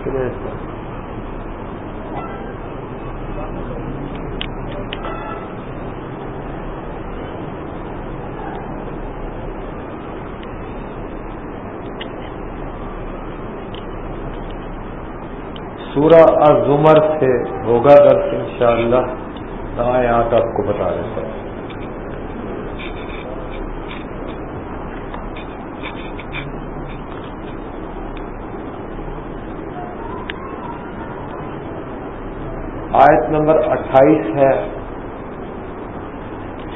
سورہ الزمر سے ہوگا درس انشاءاللہ۔ شاء اللہ آیات آپ کو بتا دیتا ہوں۔ آیت نمبر اٹھائیس ہے۔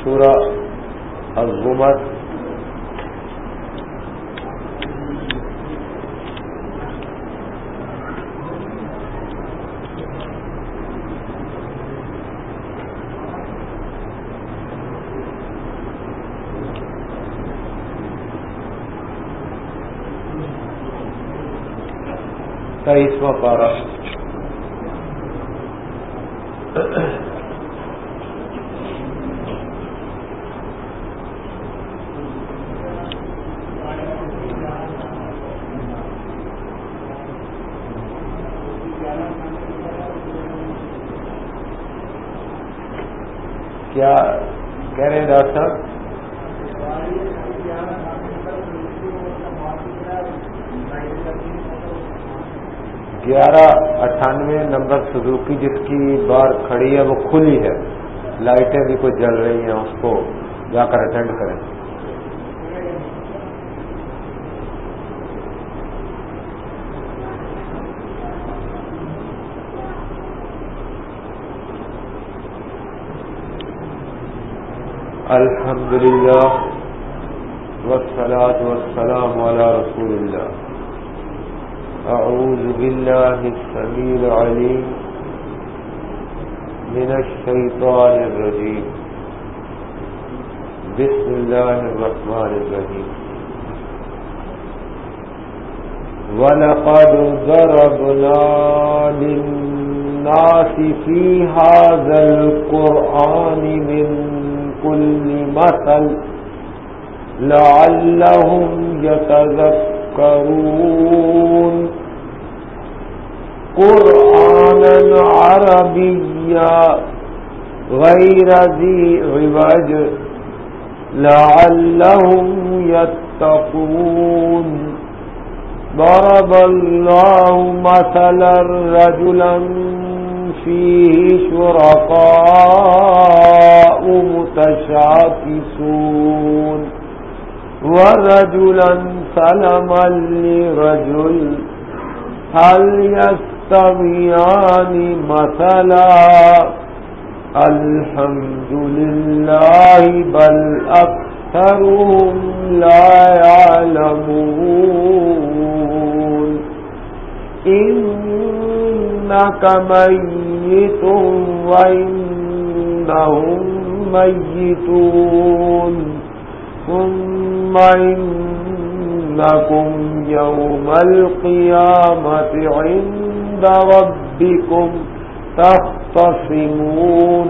سورہ الزمر تیئیسواں پارہ کیا کہہ رہے ہیں ڈاکٹر صاحب گیارہ اٹھانوے نمبر سزوکی جس کی بار کھڑی ہے، وہ کھلی ہے۔ لائٹیں بھی کوئی جل رہی ہیں، اس کو جا کر اٹینڈ کریں۔ الحمد للہ والصلاة والسلام على رسول اللہ۔ اعوذ باللہ السمیع العلیم۔ من الشیطان الرجیم. بسم اللہ الرحمن الرحیم. وَلَقَدْ ضَرَبْنَا لِلنَّاسِ فِي هَذَا الْقُرْآنِ مِنْ كل مثل لعلهم يتذكرون. قرآنا عربيا غير ذي عوج لعلهم يتقون ضرب الله مثلا رجلا فيه شرقاء متشاكسون ورجلا سلما لرجل، هل يستويان مثلا الحمد لله بل أكثرهم لا يعلمون إنك ميت وإنهم ميتون ثم إنكم يوم القيامة عند ربكم تختصمون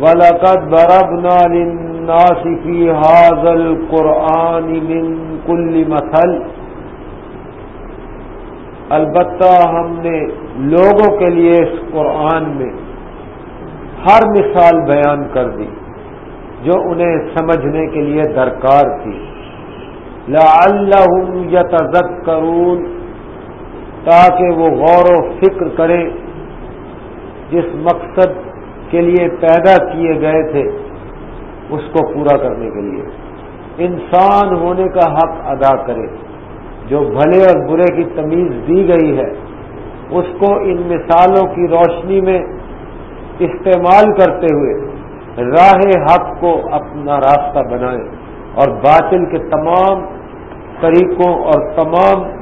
ولقد ضربنا للناس في هذا القرآن من كل مثل۔ البتہ ہم نے لوگوں کے لیے اس قرآن میں ہر مثال بیان کر دی۔ جو انہیں سمجھنے کے لیے درکار تھی۔ لعلہم یتذکرون تاکہ وہ غور و فکر کریں جس مقصد کے لیے پیدا کیے گئے تھے، اس کو پورا کرنے کے لیے۔ انسان ہونے کا حق ادا کرے، جو بھلے اور برے کی تمیز دی گئی ہے، اس کو ان مثالوں کی روشنی میں استعمال کرتے ہوئے راہ حق کو اپنا راستہ بنائیں اور باطل کے تمام طریقوں اور تمام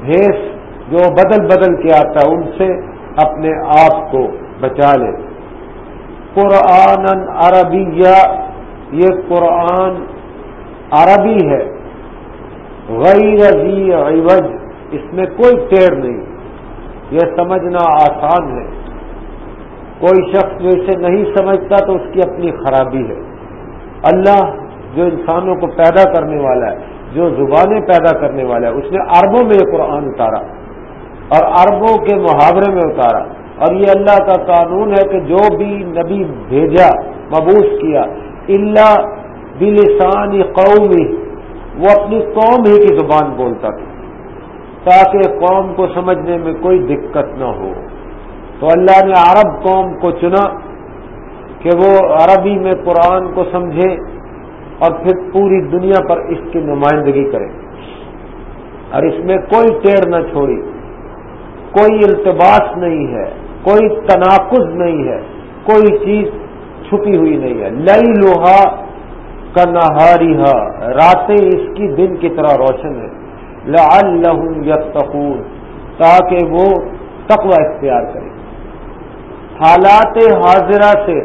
بھیس جو بدل بدل کے آتا ہے، ان سے اپنے آپ کو بچا لے۔ قرآن عربی یہ قرآن عربی ہے۔ غیر ذی عوج، اس میں کوئی ٹیڑ نہیں۔ یہ سمجھنا آسان ہے۔ کوئی شخص جو اسے نہیں سمجھتا تو اس کی اپنی خرابی ہے۔ اللہ جو انسانوں کو پیدا کرنے والا ہے، جو زبانیں پیدا کرنے والا ہے، اس نے عربوں میں یہ قرآن اتارا اور عربوں کے محاورے میں اتارا۔ اور یہ اللہ کا قانون ہے کہ جو بھی نبی بھیجا مبوس کیا اللہ بلسان قومی، وہ اپنی قوم ہی کی زبان بولتا تھا، تاکہ قوم کو سمجھنے میں کوئی دقت نہ ہو۔ تو اللہ نے عرب قوم کو چنا کہ وہ عربی میں قرآن کو سمجھے اور پھر پوری دنیا پر اس کی نمائندگی کرے اور اس میں کوئی ٹیڑھ نہ چھوڑی، کوئی التباس نہیں ہے، کوئی تناقض نہیں ہے، کوئی چیز چھپی ہوئی نہیں ہے۔ لئی لوہا کا نہاری راتیں اس کی دن کی طرح روشن ہے لعلہم یتقون، تاکہ وہ تقوی اختیار کرے۔ حالات حاضرہ سے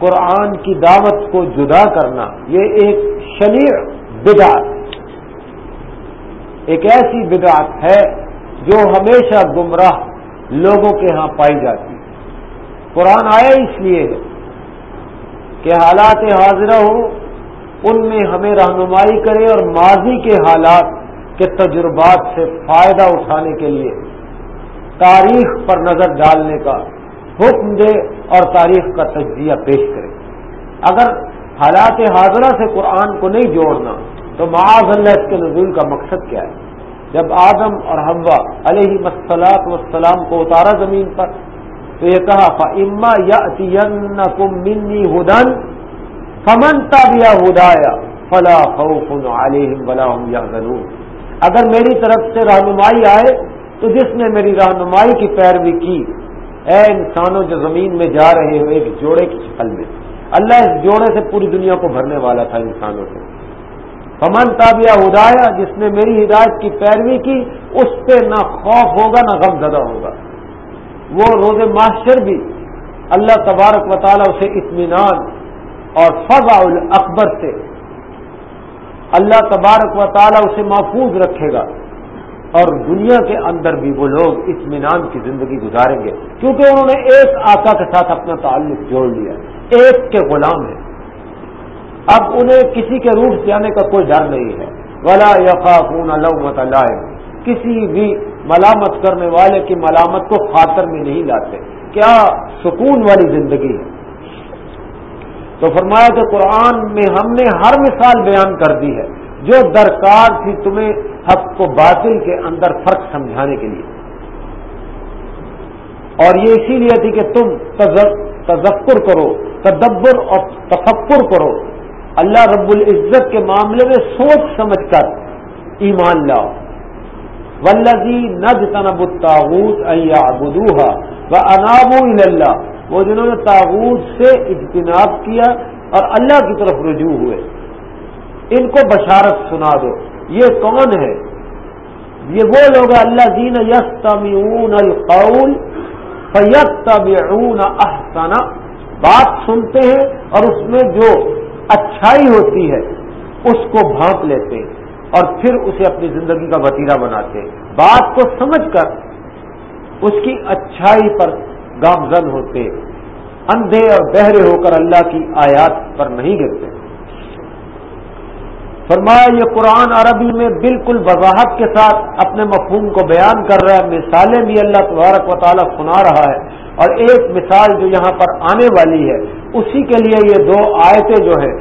قرآن کی دعوت کو جدا کرنا، یہ ایک شنیع بدعت ایک ایسی بدعت ہے جو ہمیشہ گمراہ لوگوں کے ہاں پائی جاتی قرآن آیا اس لیے ہے کہ حالات حاضرہ ہو ان میں ہمیں رہنمائی کرے اور ماضی کے حالات کے تجربات سے فائدہ اٹھانے کے لیے تاریخ پر نظر ڈالنے کا حکم دے اور تاریخ کا تجزیہ پیش کرے۔ اگر حالات حاضرہ سے قرآن کو نہیں جوڑنا، تو معاذ اللہ اس کے نزول کا مقصد کیا ہے؟ جب آدم اور حوا علیہ مسلاط وسلام کو اتارا زمین پر، تو یہ کہا اما یا منی ہدن فمن تابیا ہدایا فلا خوف علیہم ولا هم يحزنون۔ اگر میری طرف سے رہنمائی آئے، تو جس نے میری رہنمائی کی پیروی کی اے انسانوں جو زمین میں جا رہے ہو ایک جوڑے کی شکل میں۔ اللہ اس جوڑے سے پوری دنیا کو بھرنے والا تھا انسانوں سے۔ فمن تابیا ہدایا جس نے میری ہدایت کی پیروی کی، اس پہ نہ خوف ہوگا، نہ غم زدہ ہوگا۔ وہ روز معاشر بھی اللہ تبارک و تعالیٰ اسے اطمینان اور فضا اکبر سے اللہ تبارک و تعالیٰ اسے محفوظ رکھے گا۔ اور دنیا کے اندر بھی وہ لوگ اطمینان کی زندگی گزاریں گے، کیونکہ انہوں نے ایک آقا کے ساتھ اپنا تعلق جوڑ لیا ایک کے غلام ہے اب انہیں کسی کے روح جانے کا کوئی ڈر نہیں ہے۔ ولا یقافون علومت اللہ کسی بھی ملامت کرنے والے کی ملامت کو خاطر میں نہیں لاتے۔ کیا سکون والی زندگی ہے۔ تو فرمایا کہ قرآن میں ہم نے ہر مثال بیان کر دی ہے۔ جو درکار تھی تمہیں حق کو باطل کے اندر فرق سمجھانے کے لیے۔ اور یہ اسی لیے تھی کہ تم تذکر کرو، تدبر اور تفکر کرو۔ اللہ رب العزت کے معاملے میں سوچ سمجھ کر ایمان لاؤ۔ ولزی نج تنب الطاغوت ابودوہا و اناب اللہ وہ جنہوں نے تاغوت سے اجتناب کیا اور اللہ کی طرف رجوع ہوئے۔ ان کو بشارت سنا دو۔ یہ کون ہے؟ یہ وہ لوگ اللہ دین یس القول فیتبعون احسنا بات سنتے ہیں اور اس میں جو اچھائی ہوتی ہے، اس کو بھانپ لیتے ہیں اور پھر اسے اپنی زندگی کا وطیرہ بناتے ہیں۔ بات کو سمجھ کر اس کی اچھائی پر گامزن ہوتے اندھے اور بہرے ہو کر اللہ کی آیات پر نہیں گرتے۔ فرمایا، یہ قرآن عربی میں بالکل وضاحت کے ساتھ اپنے مفہوم کو بیان کر رہا ہے، مثالیں بھی اللہ تبارک و تعالیٰ سنا رہا ہے، اور ایک مثال جو یہاں پر آنے والی ہے، اسی کے لیے یہ دو آیتیں جو ہیں،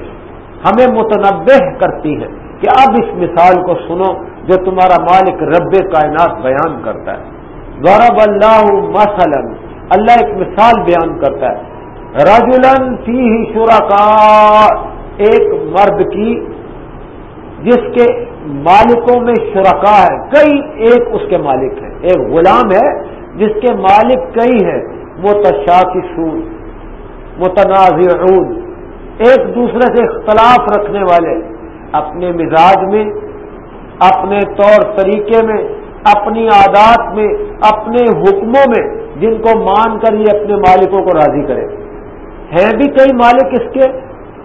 ہمیں متنوع کرتی ہیں کہ اب اس مثال کو سنو جو تمہارا مالک رب کائنات بیان کرتا ہے۔ غورب اللہ مثلا، اللہ ایک مثال بیان کرتا ہے۔ رجولن فی شرکا ایک مرد کی جس کے مالکوں میں شرکا ہے کئی ایک اس کے مالک ہیں۔ ایک غلام ہے جس کے مالک کئی ہیں۔ متشاکشون، متنازعون، ایک دوسرے سے اختلاف رکھنے والے۔ اپنے مزاج میں، اپنے طور طریقے میں، اپنی عادات میں، اپنے حکموں میں جن کو مان کر یہ اپنے مالکوں کو راضی کرے۔ ہیں بھی کئی مالک اس کے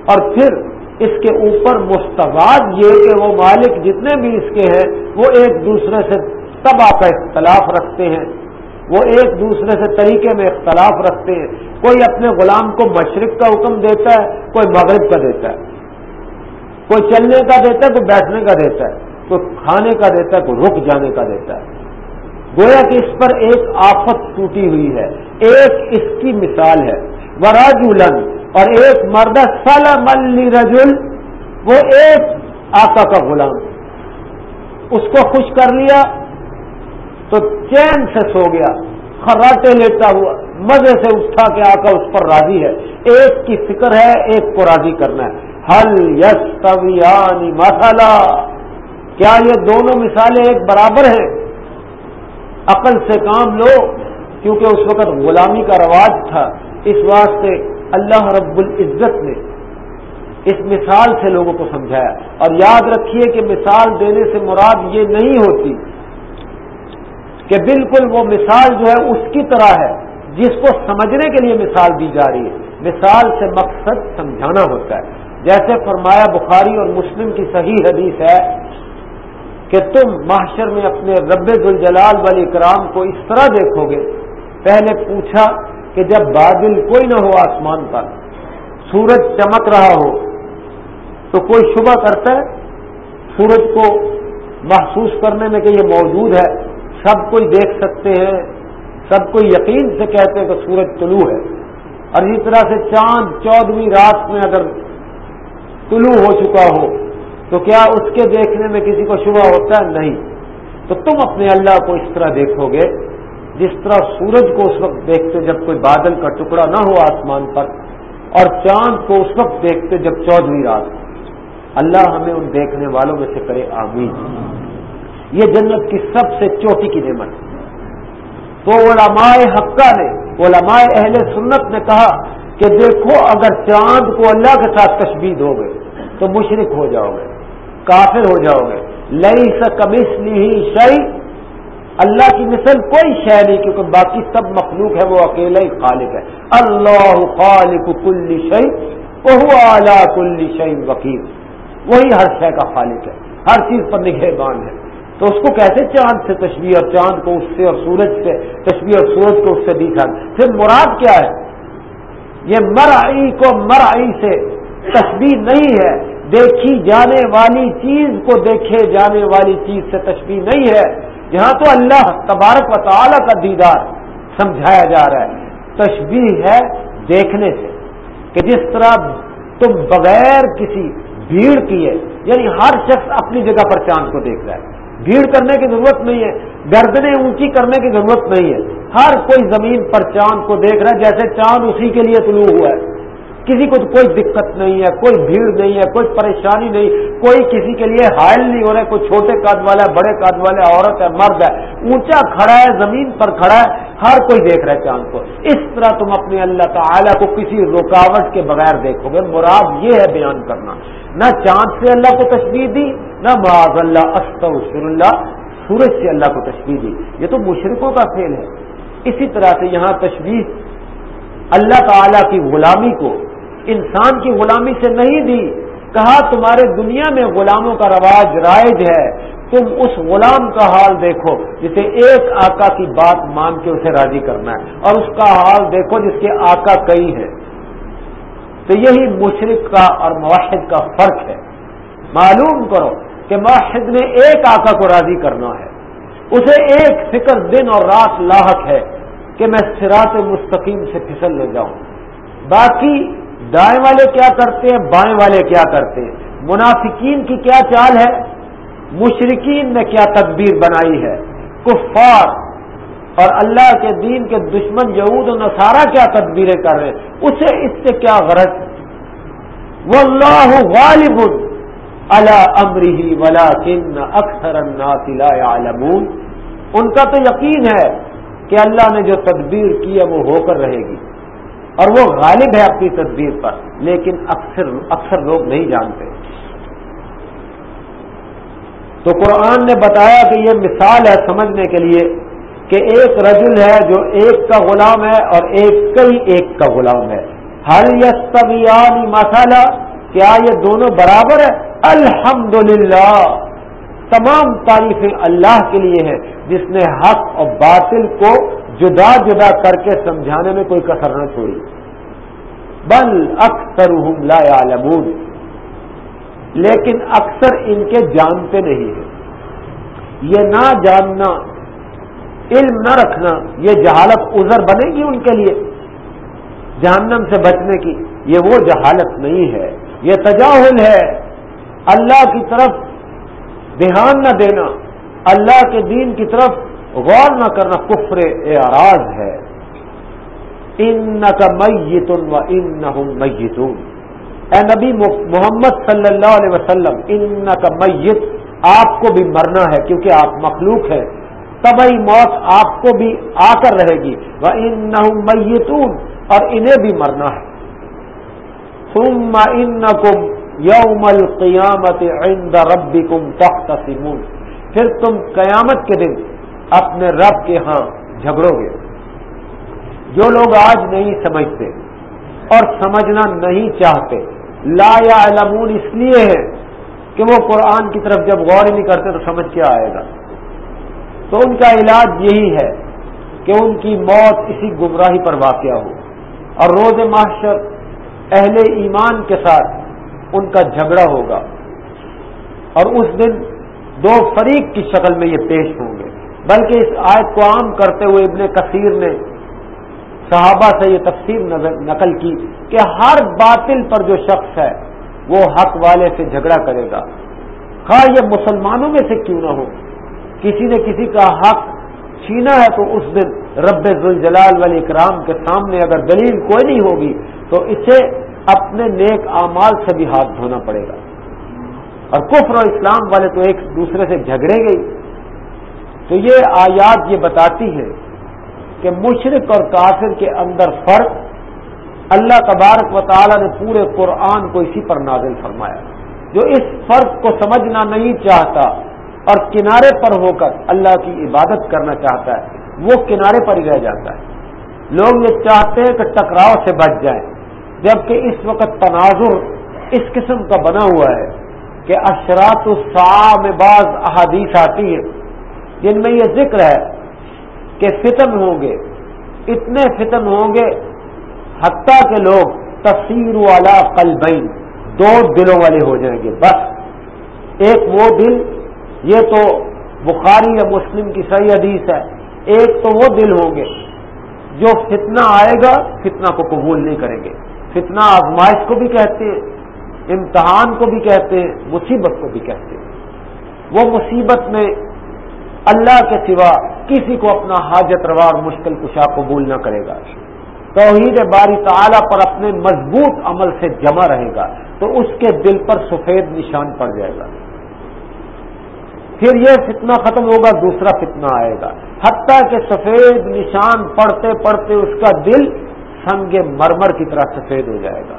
اور پھر اس کے اوپر مستواد یہ کہ وہ مالک جتنے بھی اس کے ہیں، وہ ایک دوسرے سے تباہ کا اختلاف رکھتے ہیں، وہ ایک دوسرے سے طریقے میں اختلاف رکھتے ہیں۔ کوئی اپنے غلام کو مشرق کا حکم دیتا ہے، کوئی مغرب کا دیتا ہے۔ کوئی چلنے کا دیتا ہے کوئی بیٹھنے کا دیتا ہے، کوئی کھانے کا دیتا ہے کوئی رک جانے کا دیتا ہے۔ گویا کہ اس پر ایک آفت ٹوٹی ہوئی ہے، ایک اس کی مثال ہے۔ وراج اور ایک مرد سلم علی رجل، وہ ایک آقا کا غلام اس کو خوش کر لیا، تو چین سے سو گیا، خراٹے لیتا ہوا، مزے سے اٹھا کے آ کر اس پر راضی ہے۔ ایک کی فکر ہے، ایک کو راضی کرنا ہے۔ ہل یس طویانی مسالہ کیا یہ دونوں مثالیں ایک برابر ہیں؟ عقل سے کام لو، کیونکہ اس وقت غلامی کا رواج تھا۔ اس واسطے اللہ رب العزت نے اس مثال سے لوگوں کو سمجھایا۔ اور یاد رکھیے کہ مثال دینے سے مراد یہ نہیں ہوتی کہ بالکل وہ مثال جو ہے اس کی طرح ہے، جس کو سمجھنے کے لیے مثال دی جا رہی ہے۔ مثال سے مقصد سمجھانا ہوتا ہے۔ جیسے فرمایا بخاری اور مسلم کی صحیح حدیث ہے کہ تم معاشر میں اپنے رب الجلال والی کرام کو اس طرح دیکھو گے۔ پہلے پوچھا کہ جب بادل کوئی نہ ہو آسمان پر، سورج چمک رہا ہو، تو کوئی شبہ کرتا ہے، سورج کو محسوس کرنے میں کہ یہ موجود ہے۔ سب کوئی دیکھ سکتے ہیں، سب کوئی یقین سے کہتے ہیں کہ سورج طلوع ہے۔ اور اسی طرح سے چاند چودہویں رات میں اگر طلوع ہو چکا ہو، تو کیا اس کے دیکھنے میں کسی کو شبہ ہوتا ہے؟ نہیں۔ تو تم اپنے اللہ کو اس طرح دیکھو گے۔ جس طرح سورج کو اس وقت دیکھتے جب کوئی بادل کا ٹکڑا نہ ہو آسمان پر، اور چاند کو اس وقت دیکھتے جب چودہویں رات۔ اللہ ہمیں ان دیکھنے والوں میں سے کرے، آمین۔ یہ جنت کی سب سے چوٹی کی نعمت۔ تو علماء حقہ نے، علماء اہل سنت نے کہا کہ دیکھو، اگر چاند کو اللہ کے ساتھ تشبید ہو گئے تو مشرق ہو جاؤ گے، کافر ہو جاؤ گے۔ لئی سکمس لی شعی اللہ کی مثل کوئی شے نہیں، کیونکہ باقی سب مخلوق ہے وہ اکیلا ہی خالق ہے اللہ خالق کل شعی وہ اعلیٰ کل شعی وکیل۔ وہی ہر شے کا خالق ہے، ہر چیز پر نگہبان ہے۔ تو اس کو کیسے چاند سے تشبیہ اور چاند کو اس سے، اور سورج سے تشبیہ اور سورج کو اس سے دیکھا؟ پھر مراد کیا ہے؟ یہ مرعی کو مرعی سے تشبیح نہیں ہے۔ دیکھی جانے والی چیز کو دیکھے جانے والی چیز سے تشبیح نہیں ہے۔ یہاں تو اللہ تبارک و تعالی کا دیدار سمجھایا جا رہا ہے تشبیح ہے دیکھنے سے کہ جس طرح تم بغیر کسی بھیڑ کیے یعنی ہر شخص اپنی جگہ پر چاند کو دیکھ رہا ہے۔ بھیڑ کرنے کی ضرورت نہیں ہے، گردنیں اونچی کرنے کی ضرورت نہیں ہے۔ ہر کوئی زمین پر چاند کو دیکھ رہا ہے، جیسے چاند اسی کے لیے طلوع ہوا ہے۔ کسی کو کوئی دقت نہیں ہے، کوئی بھیڑ نہیں ہے، کوئی پریشانی نہیں، کوئی کسی کے لیے حائل نہیں ہو رہا ہے، کوئی چھوٹے قد والا ہے بڑے قد والا عورت ہے، مرد ہے، اونچا کھڑا ہے، زمین پر کھڑا ہے، ہر کوئی دیکھ رہا ہے چاند کو۔ اس طرح تم اپنے اللہ تعالی کو کسی رکاوٹ کے بغیر دیکھو گے۔ مراد یہ ہے بیان کرنا۔ نہ چاند سے اللہ کو تشبیح دی، نہ معاذ اللہ، استغفر اللہ، سورج سے اللہ کو تشبیح دی۔ یہ تو مشرقوں کا فیل ہے۔ اسی طرح سے یہاں تشبیح اللہ تعالی کی غلامی کو انسان کی غلامی سے نہیں دی، کہا تمہارے دنیا میں غلاموں کا رواج رائج ہے، تم اس غلام کا حال دیکھو جسے ایک آقا کی بات مان کے اسے راضی کرنا ہے۔ اور اس کا حال دیکھو جس کے آقا کئی ہیں۔ تو یہی مشرق کا اور معاہد کا فرق ہے۔ معلوم کرو کہ معاہد میں ایک آقا کو راضی کرنا ہے۔ اسے ایک فکر دن اور رات لاحق ہے کہ میں سراط مستقیم سے پھسل لے جاؤں۔ باقی دائیں والے کیا کرتے ہیں؟ بائیں والے کیا کرتے ہیں؟ منافقین کی کیا چال ہے؟ مشرقین نے کیا تدبیر بنائی ہے؟ کفار اور اللہ کے دین کے دشمن یہود و نصارہ کیا تدبیریں کر رہے ہیں؟ اسے اس سے کیا غرض؟ وہ اللہ غالب اللہ امری ولا کن اکثر عالمون ان کا تو یقین ہے کہ اللہ نے جو تدبیر کی ہے وہ ہو کر رہے گی۔ اور وہ غالب ہے اپنی تدبیر پر، لیکن اکثر اکثر لوگ نہیں جانتے۔ تو قرآن نے بتایا کہ یہ مثال ہے سمجھنے کے لیے کہ ایک رجل ہے جو ایک کا غلام ہے اور ایک کئی ایک کا غلام ہے۔ ہر یس مسالہ کیا یہ دونوں برابر ہے الحمد تمام تعریفیں اللہ کے لیے ہے جس نے حق اور باطل کو جدا جدا کر کے سمجھانے میں کوئی کسر نہ چھوڑی۔ بل اکثر لا لیکن اکثر ان کے جانتے نہیں ہیں۔ یہ نہ جاننا، علم نہ رکھنا، یہ جہالت ازر بنے گی ان کے لیے۔ جہنم سے بچنے کی یہ وہ جہالت نہیں ہے۔ یہ تجاہل ہے۔ اللہ کی طرف دھیان نہ دینا۔ اللہ کے دین کی طرف غور نہ کرنا کفر اعراض ہے۔ ان کا میتن و ان میتون اے نبی محمد صلی اللہ علیہ وسلم ان کا میت آپ کو بھی مرنا ہے کیونکہ آپ مخلوق ہیں۔ تبھی موت آپ کو بھی آ کر رہے گی۔ وہ ان میتون اور انہیں بھی مرنا ہے۔ ثم انکم یوم القیامت عند ربکم تختصمون۔ پھر تم قیامت کے دن اپنے رب کے ہاں جھگڑو گے۔ جو لوگ آج نہیں سمجھتے اور سمجھنا نہیں چاہتے، لا یا علمون اس لیے ہے کہ وہ قرآن کی طرف جب غور نہیں کرتے تو سمجھ کیا آئے گا۔ تو ان کا علاج یہی ہے کہ ان کی موت اسی گمراہی پر واقع ہو۔ اور روز معاشر اہل ایمان کے ساتھ ان کا جھگڑا ہوگا۔ اور اس دن دو فریق کی شکل میں یہ پیش ہوں گے۔ بلکہ اس آیت کو عام کرتے ہوئے ابن کثیر نے صحابہ سے یہ تفسیر نقل کی کہ ہر باطل پر جو شخص ہے، وہ حق والے سے جھگڑا کرے گا۔ خواہ یہ مسلمانوں میں سے کیوں نہ ہو۔ کسی نے کسی کا حق چھینا ہے تو اس دن رب ذوالجلال والی اکرام کے سامنے اگر دلیل کوئی نہیں ہوگی، تو اسے اپنے نیک اعمال سے بھی ہاتھ دھونا پڑے گا۔ اور کفر و اسلام والے تو ایک دوسرے سے جھگڑے گئی تو یہ آیات یہ بتاتی ہے کہ مشرق اور کافر کے اندر فرق اللہ تبارک و تعالی نے پورے قرآن کو اسی پر نازل فرمایا جو اس فرق کو سمجھنا نہیں چاہتا اور کنارے پر ہو کر اللہ کی عبادت کرنا چاہتا ہے، وہ کنارے پر ہی رہ جاتا ہے۔ لوگ یہ چاہتے ہیں کہ ٹکراؤ سے بچ جائیں، جبکہ اس وقت تناظر اس قسم کا بنا ہوا ہے کہ اشرات الساع میں بعض احادیث آتی ہیں۔ جن میں یہ ذکر ہے کہ فتن ہوں گے، اتنے فتن ہوں گے حتیٰ کے لوگ تفسیر والا قلبین، دو دلوں والے ہو جائیں گے، بس۔ ایک وہ دل، یہ تو بخاری یا مسلم کی صحیح حدیث ہے، ایک تو وہ دل ہوں گے جو فتنہ آئے گا، فتنہ کو قبول نہیں کریں گے۔ فتنہ آزمائش کو بھی کہتے ہیں، امتحان کو بھی کہتے ہیں، مصیبت کو بھی کہتے ہیں۔ وہ مصیبت میں اللہ کے سوا کسی کو اپنا حاجت روا اور مشکل کشا قبول نہ کرے گا۔ توحید باری تعالی پر اپنے مضبوط عمل سے جمع رہے گا تو اس کے دل پر سفید نشان پڑ جائے گا۔ پھر یہ فتنہ ختم ہوگا، دوسرا فتنہ آئے گا۔ حتیٰ کہ سفید نشان پڑتے پڑتے اس کا دل سنگ مرمر کی طرح سفید ہو جائے گا۔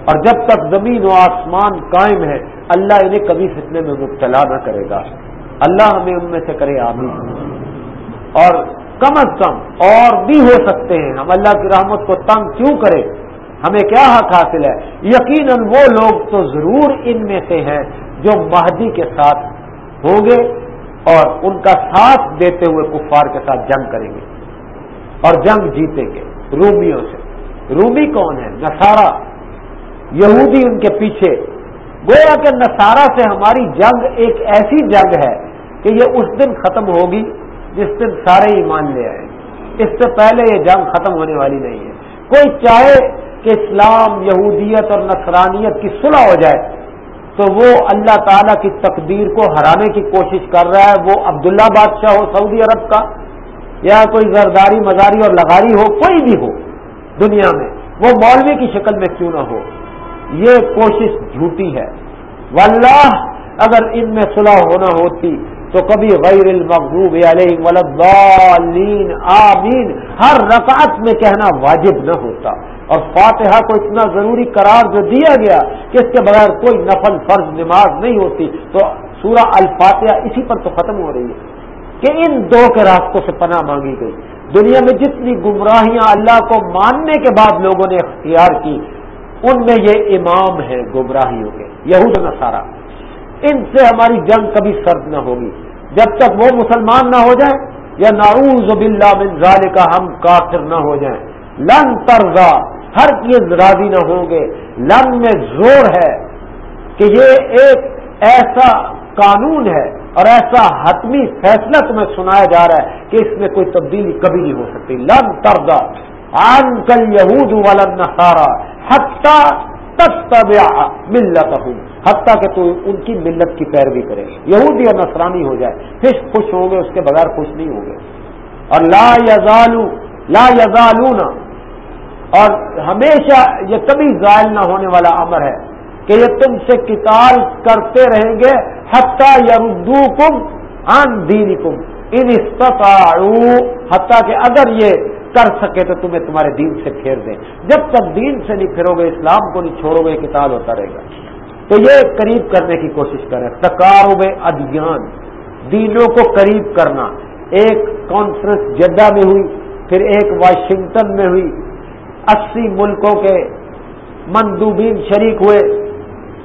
اور جب تک زمین و آسمان قائم ہے، اللہ انہیں کبھی فتنے میں مبتلا نہ کرے گا۔ اللہ ہمیں ان میں سے کرے آمین۔ اور کم از کم اور بھی ہو سکتے ہیں۔ ہم اللہ کی رحمت کو تنگ کیوں کریں؟ ہمیں کیا حق حاصل ہے؟ یقیناً وہ لوگ تو ضرور ان میں سے ہیں جو مہدی کے ساتھ ہوں گے اور ان کا ساتھ دیتے ہوئے کفار کے ساتھ جنگ کریں گے اور جنگ جیتیں گے رومیوں سے۔ رومی کون ہے نسارا یہودی ان کے پیچھے۔ گویا کہ نسارا سے ہماری جنگ ایک ایسی جنگ ہے کہ یہ اس دن ختم ہوگی جس دن سارے ایمان لے آئے اس سے پہلے یہ جنگ ختم ہونے والی نہیں ہے۔ کوئی چاہے کہ اسلام، یہودیت اور نصرانیت کی صلح ہو جائے، تو وہ اللہ تعالی کی تقدیر کو ہرانے کی کوشش کر رہا ہے۔ وہ عبداللہ بادشاہ ہو، سعودی عرب کا، یا کوئی زرداری، مزاری اور لغاری ہو، کوئی بھی ہو دنیا میں، وہ مولوی کی شکل میں کیوں نہ ہو؟ یہ کوشش جھوٹی ہے۔ واللہ، اگر ان میں صلح ہونا ہوتی تو کبھی غیر المغضوب علیہ ولدالین آمین۔ ہر رکعت میں کہنا واجب نہ ہوتا۔ اور فاتحہ کو اتنا ضروری قرار جو دیا گیا کہ اس کے بغیر کوئی نفل، فرض، نماز نہیں ہوتی۔ تو سورہ الفاتحہ اسی پر تو ختم ہو رہی ہے کہ ان دو کے راستوں سے پناہ مانگی گئی۔ دنیا میں جتنی گمراہیاں اللہ کو ماننے کے بعد لوگوں نے اختیار کی، ان میں یہ امام ہے گمراہیوں کے، یہود نصارہ۔ ان سے ہماری جنگ کبھی سرد نہ ہوگی۔ جب تک وہ مسلمان نہ ہو جائیں یا نعوذ باللہ من ذالک کا ہم کافر نہ ہو جائیں۔ لن ترزا ہر چیز راضی نہ ہوں گے۔ لن میں زور ہے کہ یہ ایک ایسا قانون ہے اور ایسا حتمی فیصلہ تمہیں سنایا جا رہا ہے کہ اس میں کوئی تبدیلی کبھی نہیں ہو سکتی۔ لن تردا آن کل یہود ولن سارا حتہ تب ملت ہوں حتیٰ کہ تو ان کی ملت کی پیروی کرے۔ یہود یا نصرانی ہو جائے۔ پھر خوش ہوں گے، اس کے بغیر خوش نہیں ہوں گے۔ اور لا یزالو لا یزالونا۔ اور ہمیشہ یہ کبھی ظاہر نہ ہونے والا امر ہے کہ یہ تم سے کتاب کرتے رہیں گے۔ حتیٰ یردو کم ان دین کم ان حتیٰ کہ اگر یہ کر سکے تو تمہیں تمہارے دین سے پھیر دیں جب تک دین سے نہیں پھرو گے، اسلام کو نہیں چھوڑو گے کتاب ہوتا رہے گا۔ تو یہ قریب کرنے کی کوشش کریں۔ تقارب ادیان، دینوں کو قریب کرنا۔ ایک کانفرنس جدہ میں ہوئی، پھر ایک واشنگٹن میں ہوئی۔ اسی ملکوں کے مندوبین شریک ہوئے۔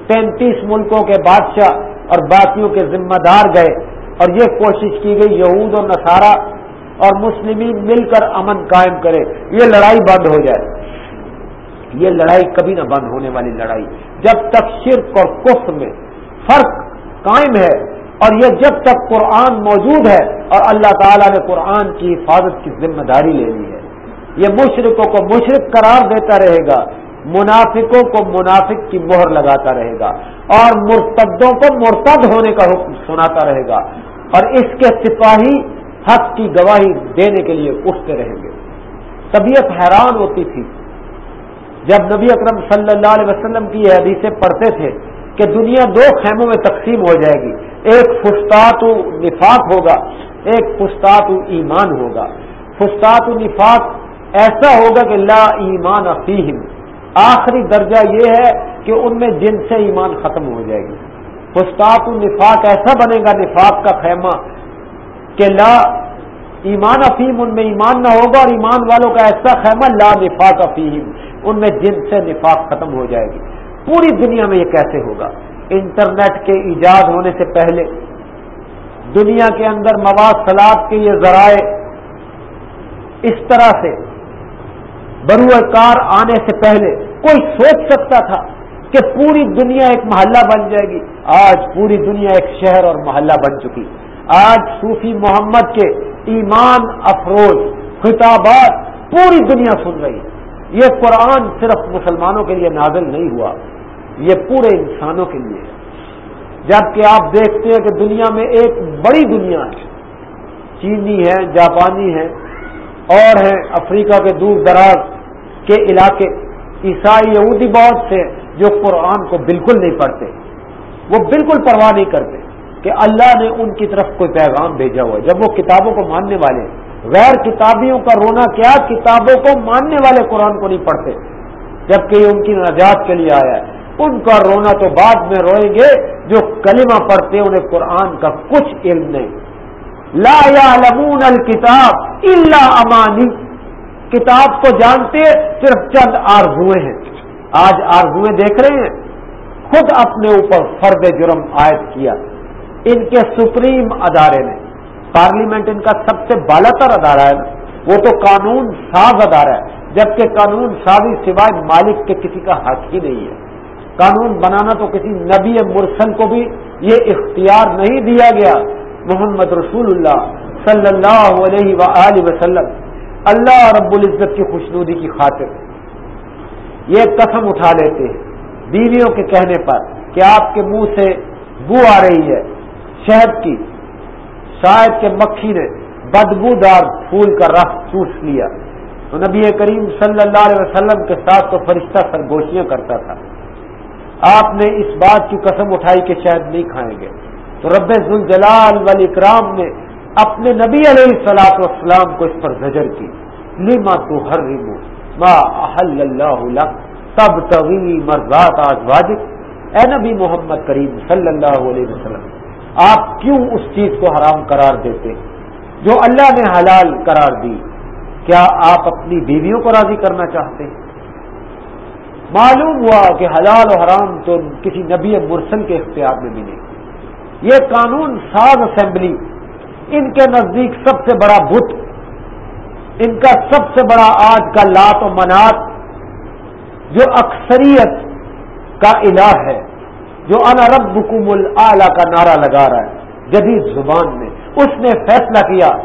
تینتیس ملکوں کے بادشاہ اور باقیوں کے ذمہ دار گئے۔ اور یہ کوشش کی گئی، یہود اور نصارہ اور مسلمین مل کر امن قائم کرے یہ لڑائی بند ہو جائے۔ یہ لڑائی کبھی نہ بند ہونے والی لڑائی۔ جب تک شرک اور کفر میں فرق قائم ہے اور یہ جب تک قرآن موجود ہے اور اللہ تعالیٰ نے قرآن کی حفاظت کی ذمہ داری لے لی ہے۔ یہ مشرقوں کو مشرق قرار دیتا رہے گا، منافقوں کو منافق کی مہر لگاتا رہے گا اور مرتدوں کو مرتد ہونے کا حکم سناتا رہے گا۔ اور اس کے سپاہی حق کی گواہی دینے کے لیے اٹھتے رہیں گے۔ طبیعت حیران ہوتی تھی۔ جب نبی اکرم صلی اللہ علیہ وسلم کی یہ حدیثیں پڑھتے تھے کہ دنیا دو خیموں میں تقسیم ہو جائے گی، ایک فستات نفاق ہوگا، ایک فستات ایمان ہوگا۔ فستات نفاق ایسا ہوگا کہ لا ایمان افیم آخری درجہ یہ ہے کہ ان میں جن سے ایمان ختم ہو جائے گی۔ فستاط النفاق ایسا بنے گا، نفاق کا خیمہ، کہ لا ایمان افیم ان میں ایمان نہ ہوگا اور ایمان والوں کا ایسا خیمہ لا نفاق افیم ان میں جن سے نفاق ختم ہو جائے گی۔ پوری دنیا میں یہ کیسے ہوگا؟ انٹرنیٹ کے ایجاد ہونے سے پہلے دنیا کے اندر مواد سلاد کے یہ ذرائع اس طرح سے برو کار آنے سے پہلے کوئی سوچ سکتا تھا کہ پوری دنیا ایک محلہ بن جائے گی۔ آج پوری دنیا ایک شہر اور محلہ بن چکی۔ آج صوفی محمد کے ایمان افروز خطابات پوری دنیا سن رہی ہے۔ یہ قرآن صرف مسلمانوں کے لیے نازل نہیں ہوا، یہ پورے انسانوں کے لیے ہے۔ جبکہ آپ دیکھتے ہیں کہ دنیا میں ایک بڑی دنیا ہے۔ چینی ہے، جاپانی ہے، اور ہیں افریقہ کے دور دراز کے علاقے۔ عیسائی، یہودی بہت سے جو قرآن کو بالکل نہیں پڑھتے۔ وہ بالکل پرواہ نہیں کرتے کہ اللہ نے ان کی طرف کوئی پیغام بھیجا ہوا جب وہ کتابوں کو ماننے والے ہیں غیر کتابیوں کا رونا کیا؟ کتابوں کو ماننے والے قرآن کو نہیں پڑھتے۔ جبکہ یہ ان کی نجات کے لیے آیا ہے۔ ان کا رونا تو بعد میں روئیں گے، جو کلمہ پڑھتے انہیں قرآن کا کچھ علم نہیں۔ لا یا لمون الکتاب اللہ امانی۔ کتاب کو جانتے صرف چند آرزویں ہیں۔ آج آرزویں دیکھ رہے ہیں۔ خود اپنے اوپر فرد جرم عائد کیا۔ ان کے سپریم ادارے نے۔ پارلیمنٹ ان کا سب سے بالا تر ادارہ ہے۔ وہ تو قانون ساز ادارہ ہے، جبکہ قانون سازی سوائے مالک کے کسی کا حق ہی نہیں ہے۔ قانون بنانا تو کسی نبی مرسل کو بھی یہ اختیار نہیں دیا گیا۔ محمد رسول اللہ صلی اللہ علیہ و وسلم، اللہ رب العزت کی خوشنودی کی خاطر۔ یہ قسم اٹھا لیتے ہیں بیویوں کے کہنے پر کہ آپ کے منہ سے بو آ رہی ہے، شہد کی۔ شاید کے مکھی نے بدبو دار پھول کا رس چوس لیا۔ تو نبی کریم صلی اللہ علیہ وسلم کے ساتھ تو فرشتہ سرگوشیاں کرتا تھا۔ آپ نے اس بات کی قسم اٹھائی کہ شاید نہیں کھائیں گے۔ تو رب ذوالجلال والی اکرام نے اپنے نبی علیہ سلاط والسلام کو اس پر زجر کی۔ لیما تو ہر ریمو ما احل اللہ تب طوی مرزات آج اے نبی محمد کریم صلی اللہ علیہ وسلم آپ کیوں اس چیز کو حرام قرار دیتے؟ جو اللہ نے حلال قرار دی، کیا آپ اپنی بیویوں کو راضی کرنا چاہتے؟ ہیں معلوم ہوا کہ حلال و حرام تو کسی نبی مرسل کے اختیار میں بھی نہیں یہ قانون ساز اسمبلی، ان کے نزدیک سب سے بڑا بت، ان کا سب سے بڑا آج کا لات و منات، جو اکثریت کا الہ ہے۔ جو انا ربکم العلی کا نعرہ لگا رہا ہے، جدید زبان میں۔ اس نے فیصلہ کیا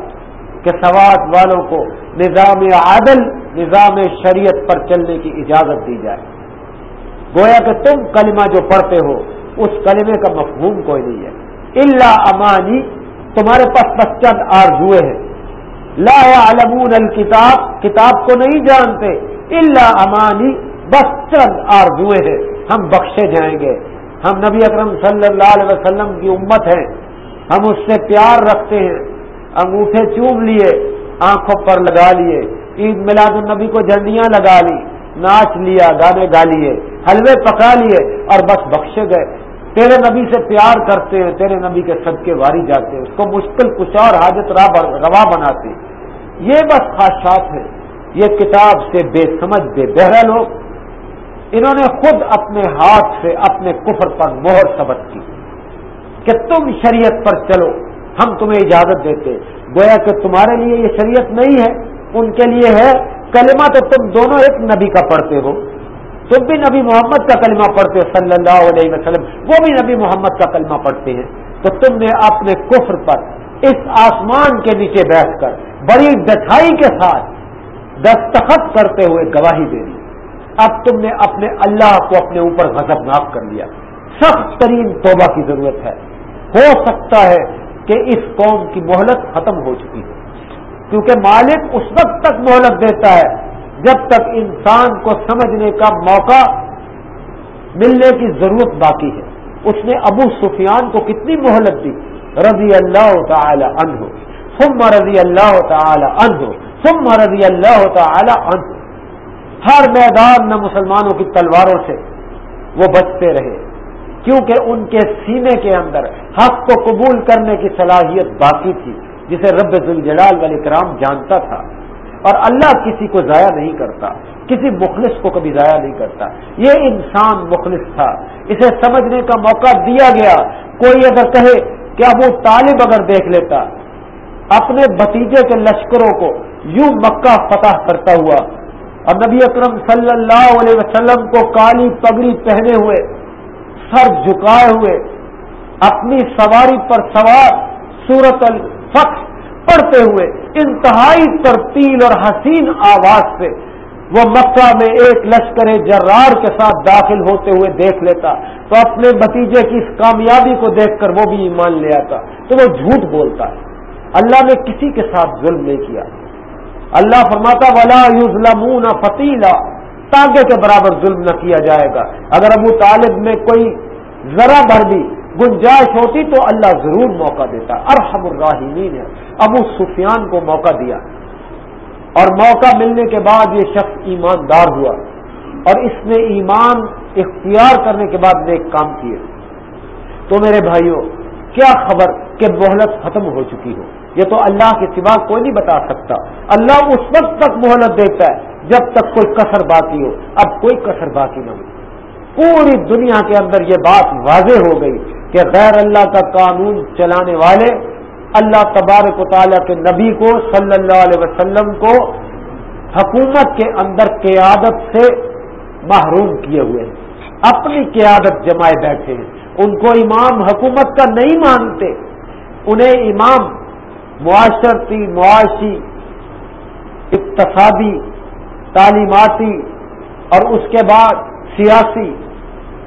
کہ سوات والوں کو نظام عادل نظام شریعت پر چلنے کی اجازت دی جائے۔ گویا کہ تم کلمہ جو پڑھتے ہو، اس کلمے کا مفہوم کوئی نہیں ہے۔ اللہ امانی، تمہارے پاس بس چند آرزوئے ہیں۔ لا علمون الکتاب، کتاب کو نہیں جانتے۔ اللہ امانی، بس چند آرزوئے ہیں۔ ہم بخشے جائیں گے۔ ہم نبی اکرم صلی اللہ علیہ وسلم کی امت ہیں۔ ہم اس سے پیار رکھتے ہیں۔ انگوٹھے چوم لیے، آنکھوں پر لگا لیے۔ عید میلاد النبی کو جھنڈیاں لگا لی، ناچ لیا، گانے گا لیے، حلوے پکا لیے اور بس بخشے گئے۔ تیرے نبی سے پیار کرتے ہیں، تیرے نبی کے سب کے واری جاتے ہیں۔ اس کو مشکل کچھ اور حاجت روا بناتے ہیں۔ یہ بس خواہشات ہے یہ کتاب سے بے سمجھ، بے بہرا لوگ انہوں نے خود اپنے ہاتھ سے اپنے کفر پر مہر سبق کی کہ تم شریعت پر چلو، ہم تمہیں اجازت دیتے۔ گویا کہ تمہارے لیے یہ شریعت نہیں ہے، ان کے لیے ہے کلمہ تو تم دونوں ایک نبی کا پڑھتے ہو۔ تم بھی نبی محمد کا کلمہ پڑھتے ہو صلی اللہ علیہ وسلم، وہ بھی نبی محمد کا کلمہ پڑھتے ہیں۔ تو تم نے اپنے کفر پر اس آسمان کے نیچے بیٹھ کر بڑی ڈٹائی کے ساتھ دستخط کرتے ہوئے گواہی دے دی۔ اب تم نے اپنے اللہ کو اپنے اوپر غضب ناک کر لیا۔ سخت ترین توبہ کی ضرورت ہے۔ ہو سکتا ہے کہ اس قوم کی مہلت ختم ہو چکی ہے کیونکہ مالک اس وقت تک مہلت دیتا ہے جب تک انسان کو سمجھنے کا موقع ملنے کی ضرورت باقی ہے۔ اس نے ابو سفیان کو کتنی مہلت دی؟ رضی اللہ تعالی عنہ۔ ثم رضی اللہ تعالی عنہ۔ ثم رضی اللہ تعالی عنہ۔ ہر میدان میں مسلمانوں کی تلواروں سے وہ بچتے رہے۔ کیونکہ ان کے سینے کے اندر حق کو قبول کرنے کی صلاحیت باقی تھی، جسے رب الجلال والی کرام جانتا تھا۔ اور اللہ کسی کو ضائع نہیں کرتا، کسی مخلص کو کبھی ضائع نہیں کرتا۔ یہ انسان مخلص تھا۔ اسے سمجھنے کا موقع دیا گیا۔ کوئی اگر کہے کہ اب وہ طالب اگر دیکھ لیتا، اپنے بتیجے کے لشکروں کو یوں مکہ فتح کرتا ہوا اور نبی اکرم صلی اللہ علیہ وسلم کو کالی پگڑی پہنے ہوئے، سر جھکائے ہوئے، اپنی سواری پر سوار سورت الفخ پڑھتے ہوئے، انتہائی ترتیل اور حسین آواز سے وہ مکہ میں ایک لشکر جرار کے ساتھ داخل ہوتے ہوئے دیکھ لیتا۔ تو اپنے بتیجے کی اس کامیابی کو دیکھ کر وہ بھی ایمان لے آتا۔ تو وہ جھوٹ بولتا ہے۔ اللہ نے کسی کے ساتھ ظلم نہیں کیا۔ اللہ فرماتا ولا یوزلمون فتیلا تاگے کے برابر ظلم نہ کیا جائے گا۔ اگر ابو طالب میں کوئی ذرا بھر بھی گنجائش ہوتی تو اللہ ضرور موقع دیتا۔ ارحم الراحمین۔ ہے ابو سفیان کو موقع دیا۔ اور موقع ملنے کے بعد یہ شخص ایماندار ہوا اور اس نے ایمان اختیار کرنے کے بعد نیک کام کیے۔ تو میرے بھائیوں، کیا خبر کہ مہلت ختم ہو چکی ہو؟ یہ تو اللہ کے سوا کوئی نہیں بتا سکتا۔ اللہ اس وقت تک مہلت دیتا ہے جب تک کوئی کسر باقی ہو۔ اب کوئی کسر باقی نہ ہو۔ پوری دنیا کے اندر یہ بات واضح ہو گئی کہ غیر اللہ کا قانون چلانے والے اللہ تبارک و تعالیٰ کے نبی کو صلی اللہ علیہ وسلم کو حکومت کے اندر قیادت سے محروم کیے ہوئے ہیں۔ اپنی قیادت جمائے بیٹھے ہیں۔ ان کو امام حکومت کا نہیں مانتے۔ انہیں امام معاشرتی، معاشی، اقتصادی، تعلیماتی اور اس کے بعد سیاسی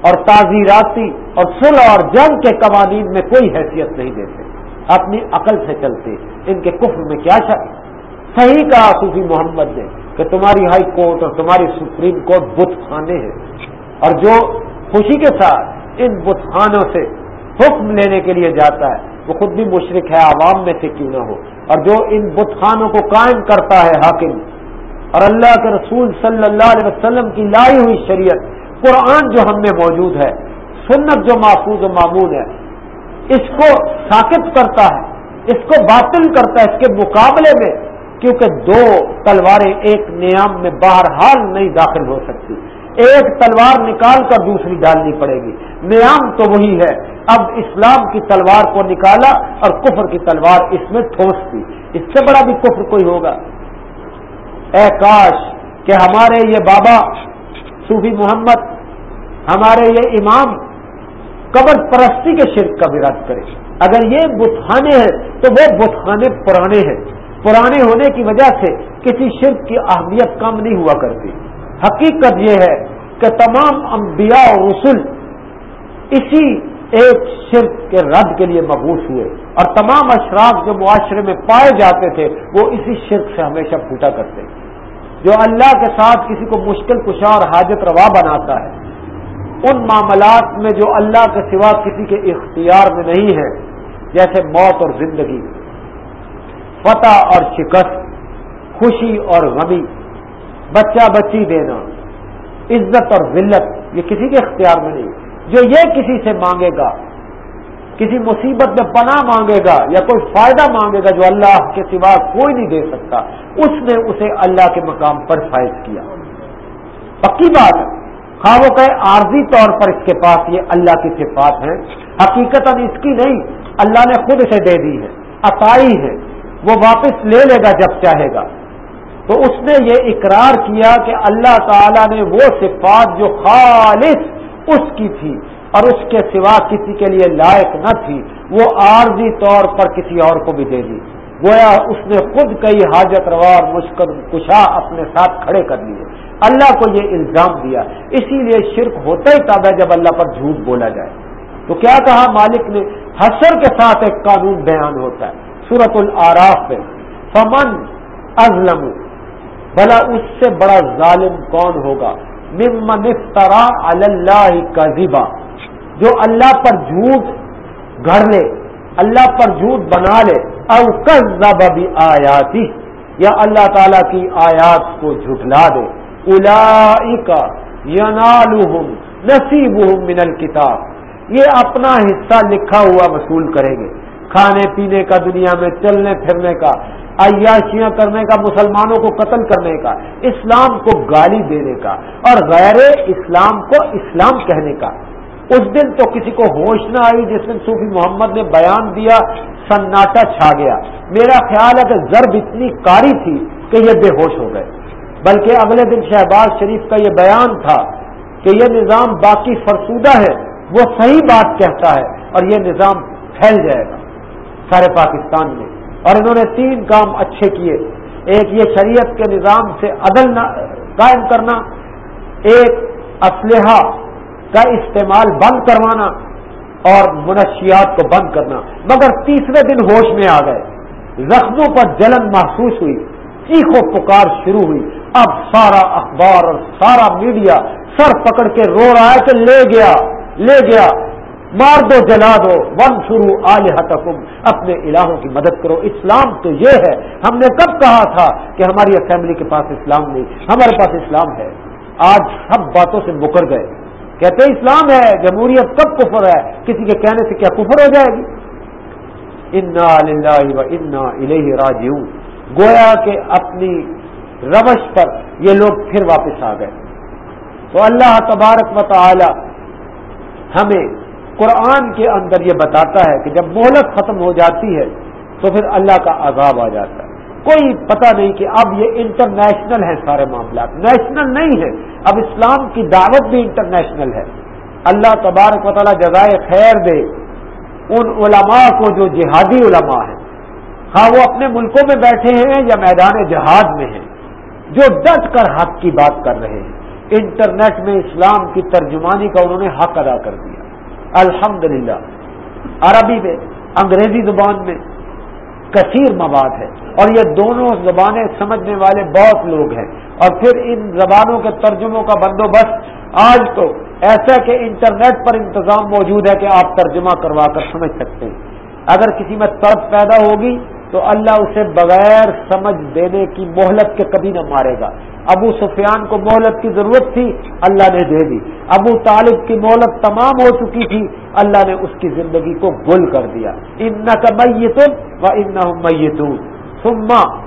اور تعزیراتی اور صلح اور جنگ کے قوانین میں کوئی حیثیت نہیں دیتے، اپنی عقل سے چلتے۔ ان کے کفر میں کیا شک؟ صحیح کہا صوفی محمد نے کہ تمہاری ہائی کورٹ اور تمہاری سپریم کورٹ بت خانے ہیں۔ اور جو خوشی کے ساتھ ان بت خانوں سے حکم لینے کے لیے جاتا ہے وہ خود بھی مشرق ہے، عوام میں سے کیوں نہ ہو۔ اور جو ان بت خانوں کو قائم کرتا ہے حاکم، اور اللہ کے رسول صلی اللہ علیہ وسلم کی لائی ہوئی شریعت، قرآن جو ہم میں موجود ہے، سنت جو محفوظ و معمول ہے، اس کو ثاقب کرتا ہے، اس کو باطل کرتا ہے، اس کے مقابلے میں، کیونکہ دو تلواریں ایک نیام میں بہرحال نہیں داخل ہو سکتی۔ ایک تلوار نکال کر دوسری ڈالنی پڑے گی۔ نیام تو وہی ہے۔ اب اسلام کی تلوار کو نکالا اور کفر کی تلوار اس میں ٹھوس دی اس سے بڑا بھی کفر کوئی ہوگا۔ اے کاش کہ ہمارے یہ بابا صوفی محمد، ہمارے یہ امام قبر پرستی کے شرک کا بھی رد کرے اگر یہ بتخانے ہیں تو وہ بتخانے پرانے ہیں۔ پرانے ہونے کی وجہ سے کسی شرک کی اہمیت کم نہیں ہوا کرتی۔ حقیقت یہ ہے کہ تمام انبیاء اور رسول اسی ایک شرک کے رد کے لیے مبوس ہوئے اور تمام اشراف جو معاشرے میں پائے جاتے تھے، وہ اسی شرک سے ہمیشہ پھوٹا کرتے جو اللہ کے ساتھ کسی کو مشکل کشا اور حاجت روا بناتا ہے، ان معاملات میں جو اللہ کے سوا کسی کے اختیار میں نہیں ہے، جیسے موت اور زندگی، فتح اور شکست، خوشی اور غمی بچہ بچی دینا، عزت اور ذلت، یہ کسی کے اختیار میں نہیں۔ جو یہ کسی سے مانگے گا، کسی مصیبت میں پناہ مانگے گا یا کوئی فائدہ مانگے گا جو اللہ کے سوا کوئی نہیں دے سکتا، اس نے اسے اللہ کے مقام پر فائز کیا۔ پکی بات ہے ہاں وہ کہ عارضی طور پر اس کے پاس یہ اللہ کی صفات ہیں۔ حقیقت اس کی نہیں، اللہ نے خود اسے دے دی ہے، عطائی ہے، وہ واپس لے لے گا جب چاہے گا۔ تو اس نے یہ اقرار کیا کہ اللہ تعالی نے وہ صفات جو خالص اس کی تھی اور اس کے سوا کسی کے لیے لائق نہ تھی، وہ عارضی طور پر کسی اور کو بھی دے دی۔ گویا اس نے خود کئی حاجت روا اور مشکل کشا اپنے ساتھ کھڑے کر لیے۔ اللہ کو یہ الزام دیا۔ اسی لیے شرک ہوتا ہی تب ہے جب اللہ پر جھوٹ بولا جائے۔ تو کیا کہا مالک نے؟ حسر کے ساتھ ایک قانون بیان ہوتا ہے سورت العراف میں۔ فمن ازلم بھلا اس سے بڑا ظالم کون ہوگا؟ ممن افطرا اللہ کا جو اللہ پر جھوٹ گھڑ لے، اللہ پر جھوٹ بنا لے، او کذب آیاتی یا اللہ تعالی کی آیات کو جھٹلا دے۔ نصیب من الکتاب۔ یہ اپنا حصہ لکھا ہوا وصول کریں گے۔ کھانے پینے کا دنیا میں، چلنے پھرنے کا، عیاشیاں کرنے کا، مسلمانوں کو قتل کرنے کا، اسلام کو گالی دینے کا اور غیر اسلام کو اسلام کہنے کا۔ اس دن تو کسی کو ہوش نہ آئی جس دن صوفی محمد نے بیان دیا، سناٹا چھا گیا۔ میرا خیال ہے کہ ضرب اتنی کاری تھی کہ یہ بے ہوش ہو گئے۔ بلکہ اگلے دن شہباز شریف کا یہ بیان تھا کہ یہ نظام باقی فرسودہ ہے، وہ صحیح بات کہتا ہے اور یہ نظام پھیل جائے گا۔ سارے پاکستان میں۔ اور انہوں نے تین کام اچھے کیے۔ ایک یہ شریعت کے نظام سے عدل قائم کرنا۔ ایک اسلحہ کا استعمال بند کروانا اور منشیات کو بند کرنا۔ مگر تیسرے دن ہوش میں آ گئے۔ زخموں پر جلن محسوس ہوئی۔ چیخو پکار شروع ہوئی۔ اب سارا اخبار اور سارا میڈیا سر پکڑ کے رو رہا ہے کہ لے گیا لے گیا۔ مار دو جلا دو ون شروع آل اپنے الہوں کی مدد کرو۔ اسلام تو یہ ہے، ہم نے کب کہا تھا کہ ہماری اسمبلی کے پاس اسلام نہیں، ہمارے پاس اسلام ہے۔ آج سب باتوں سے مکر گئے۔ کہتے اسلام ہے، جمہوریت کب کفر ہے؟ کسی کے کہنے سے کیا کفر ہو جائے گی؟ انا و انا الہ راجعون۔ گویا کہ اپنی روش پر یہ لوگ پھر واپس آ گئے۔ تو اللہ تبارک و تعالی ہمیں قرآن کے اندر یہ بتاتا ہے کہ جب مہلت ختم ہو جاتی ہے تو پھر اللہ کا عذاب آ جاتا ہے۔ کوئی پتہ نہیں کہ اب یہ انٹرنیشنل ہے سارے معاملات۔ نیشنل نہیں ہے۔ اب اسلام کی دعوت بھی انٹرنیشنل ہے۔ اللہ تبارک و تعالیٰ جزائے خیر دے ان علماء کو جو جہادی علماء ہیں۔ ہاں وہ اپنے ملکوں میں بیٹھے ہیں یا میدان جہاد میں ہیں۔ جو ڈٹ کر حق کی بات کر رہے ہیں۔ انٹرنیٹ میں اسلام کی ترجمانی کا انہوں نے حق ادا کر دیا۔ الحمد عربی میں، انگریزی زبان میں کثیر مواد ہے۔ اور یہ دونوں زبانیں سمجھنے والے بہت لوگ ہیں۔ اور پھر ان زبانوں کے ترجموں کا بندوبست آج تو ایسا کہ انٹرنیٹ پر انتظام موجود ہے کہ آپ ترجمہ کروا کر سمجھ سکتے ہیں۔ اگر کسی میں ترب پیدا ہوگی تو اللہ اسے بغیر سمجھ دینے کی مہلت کے کبھی نہ مارے گا۔ ابو سفیان کو مہلت کی ضرورت تھی، اللہ نے دے دی۔ ابو طالب کی مہلت تمام ہو چکی تھی، اللہ نے اس کی زندگی کو گل کر دیا۔ ان کا میتن و ان میتون۔ سما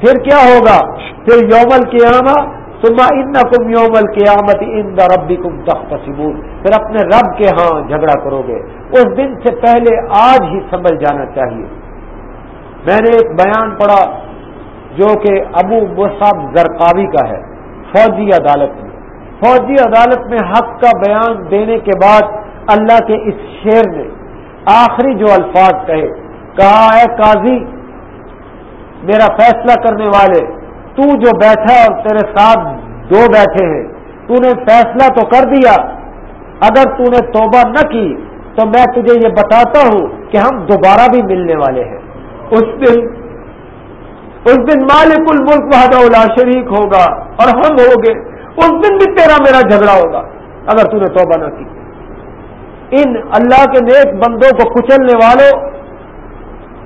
پھر کیا ہوگا؟ پھر یومل قیامہ سما ان کم یومل قیامت ان دا ربی کم تخت پھر اپنے رب کے ہاں جھگڑا کرو گے۔ اس دن سے پہلے آج ہی سمجھ جانا چاہیے۔ میں نے ایک بیان پڑھا۔ جو کہ ابو مصعب زرقاوی کا ہے، فوجی عدالت میں۔ فوجی عدالت میں حق کا بیان دینے کے بعد اللہ کے اس شیر نے آخری جو الفاظ کہے، کہا ہے قاضی، میرا فیصلہ کرنے والے، تو جو بیٹھا اور تیرے ساتھ دو بیٹھے ہیں، تو نے فیصلہ تو کر دیا۔ اگر تو نے توبہ نہ کی، تو میں تجھے یہ بتاتا ہوں کہ ہم دوبارہ بھی ملنے والے ہیں۔ اس دن اس دن مالک الملک وحدہ شریک ہوگا اور ہم ہو گے اس دن بھی تیرا میرا جھگڑا ہوگا۔ اگر تو نے توبہ نہ کی۔ ان اللہ کے نیک بندوں کو کچلنے والوں،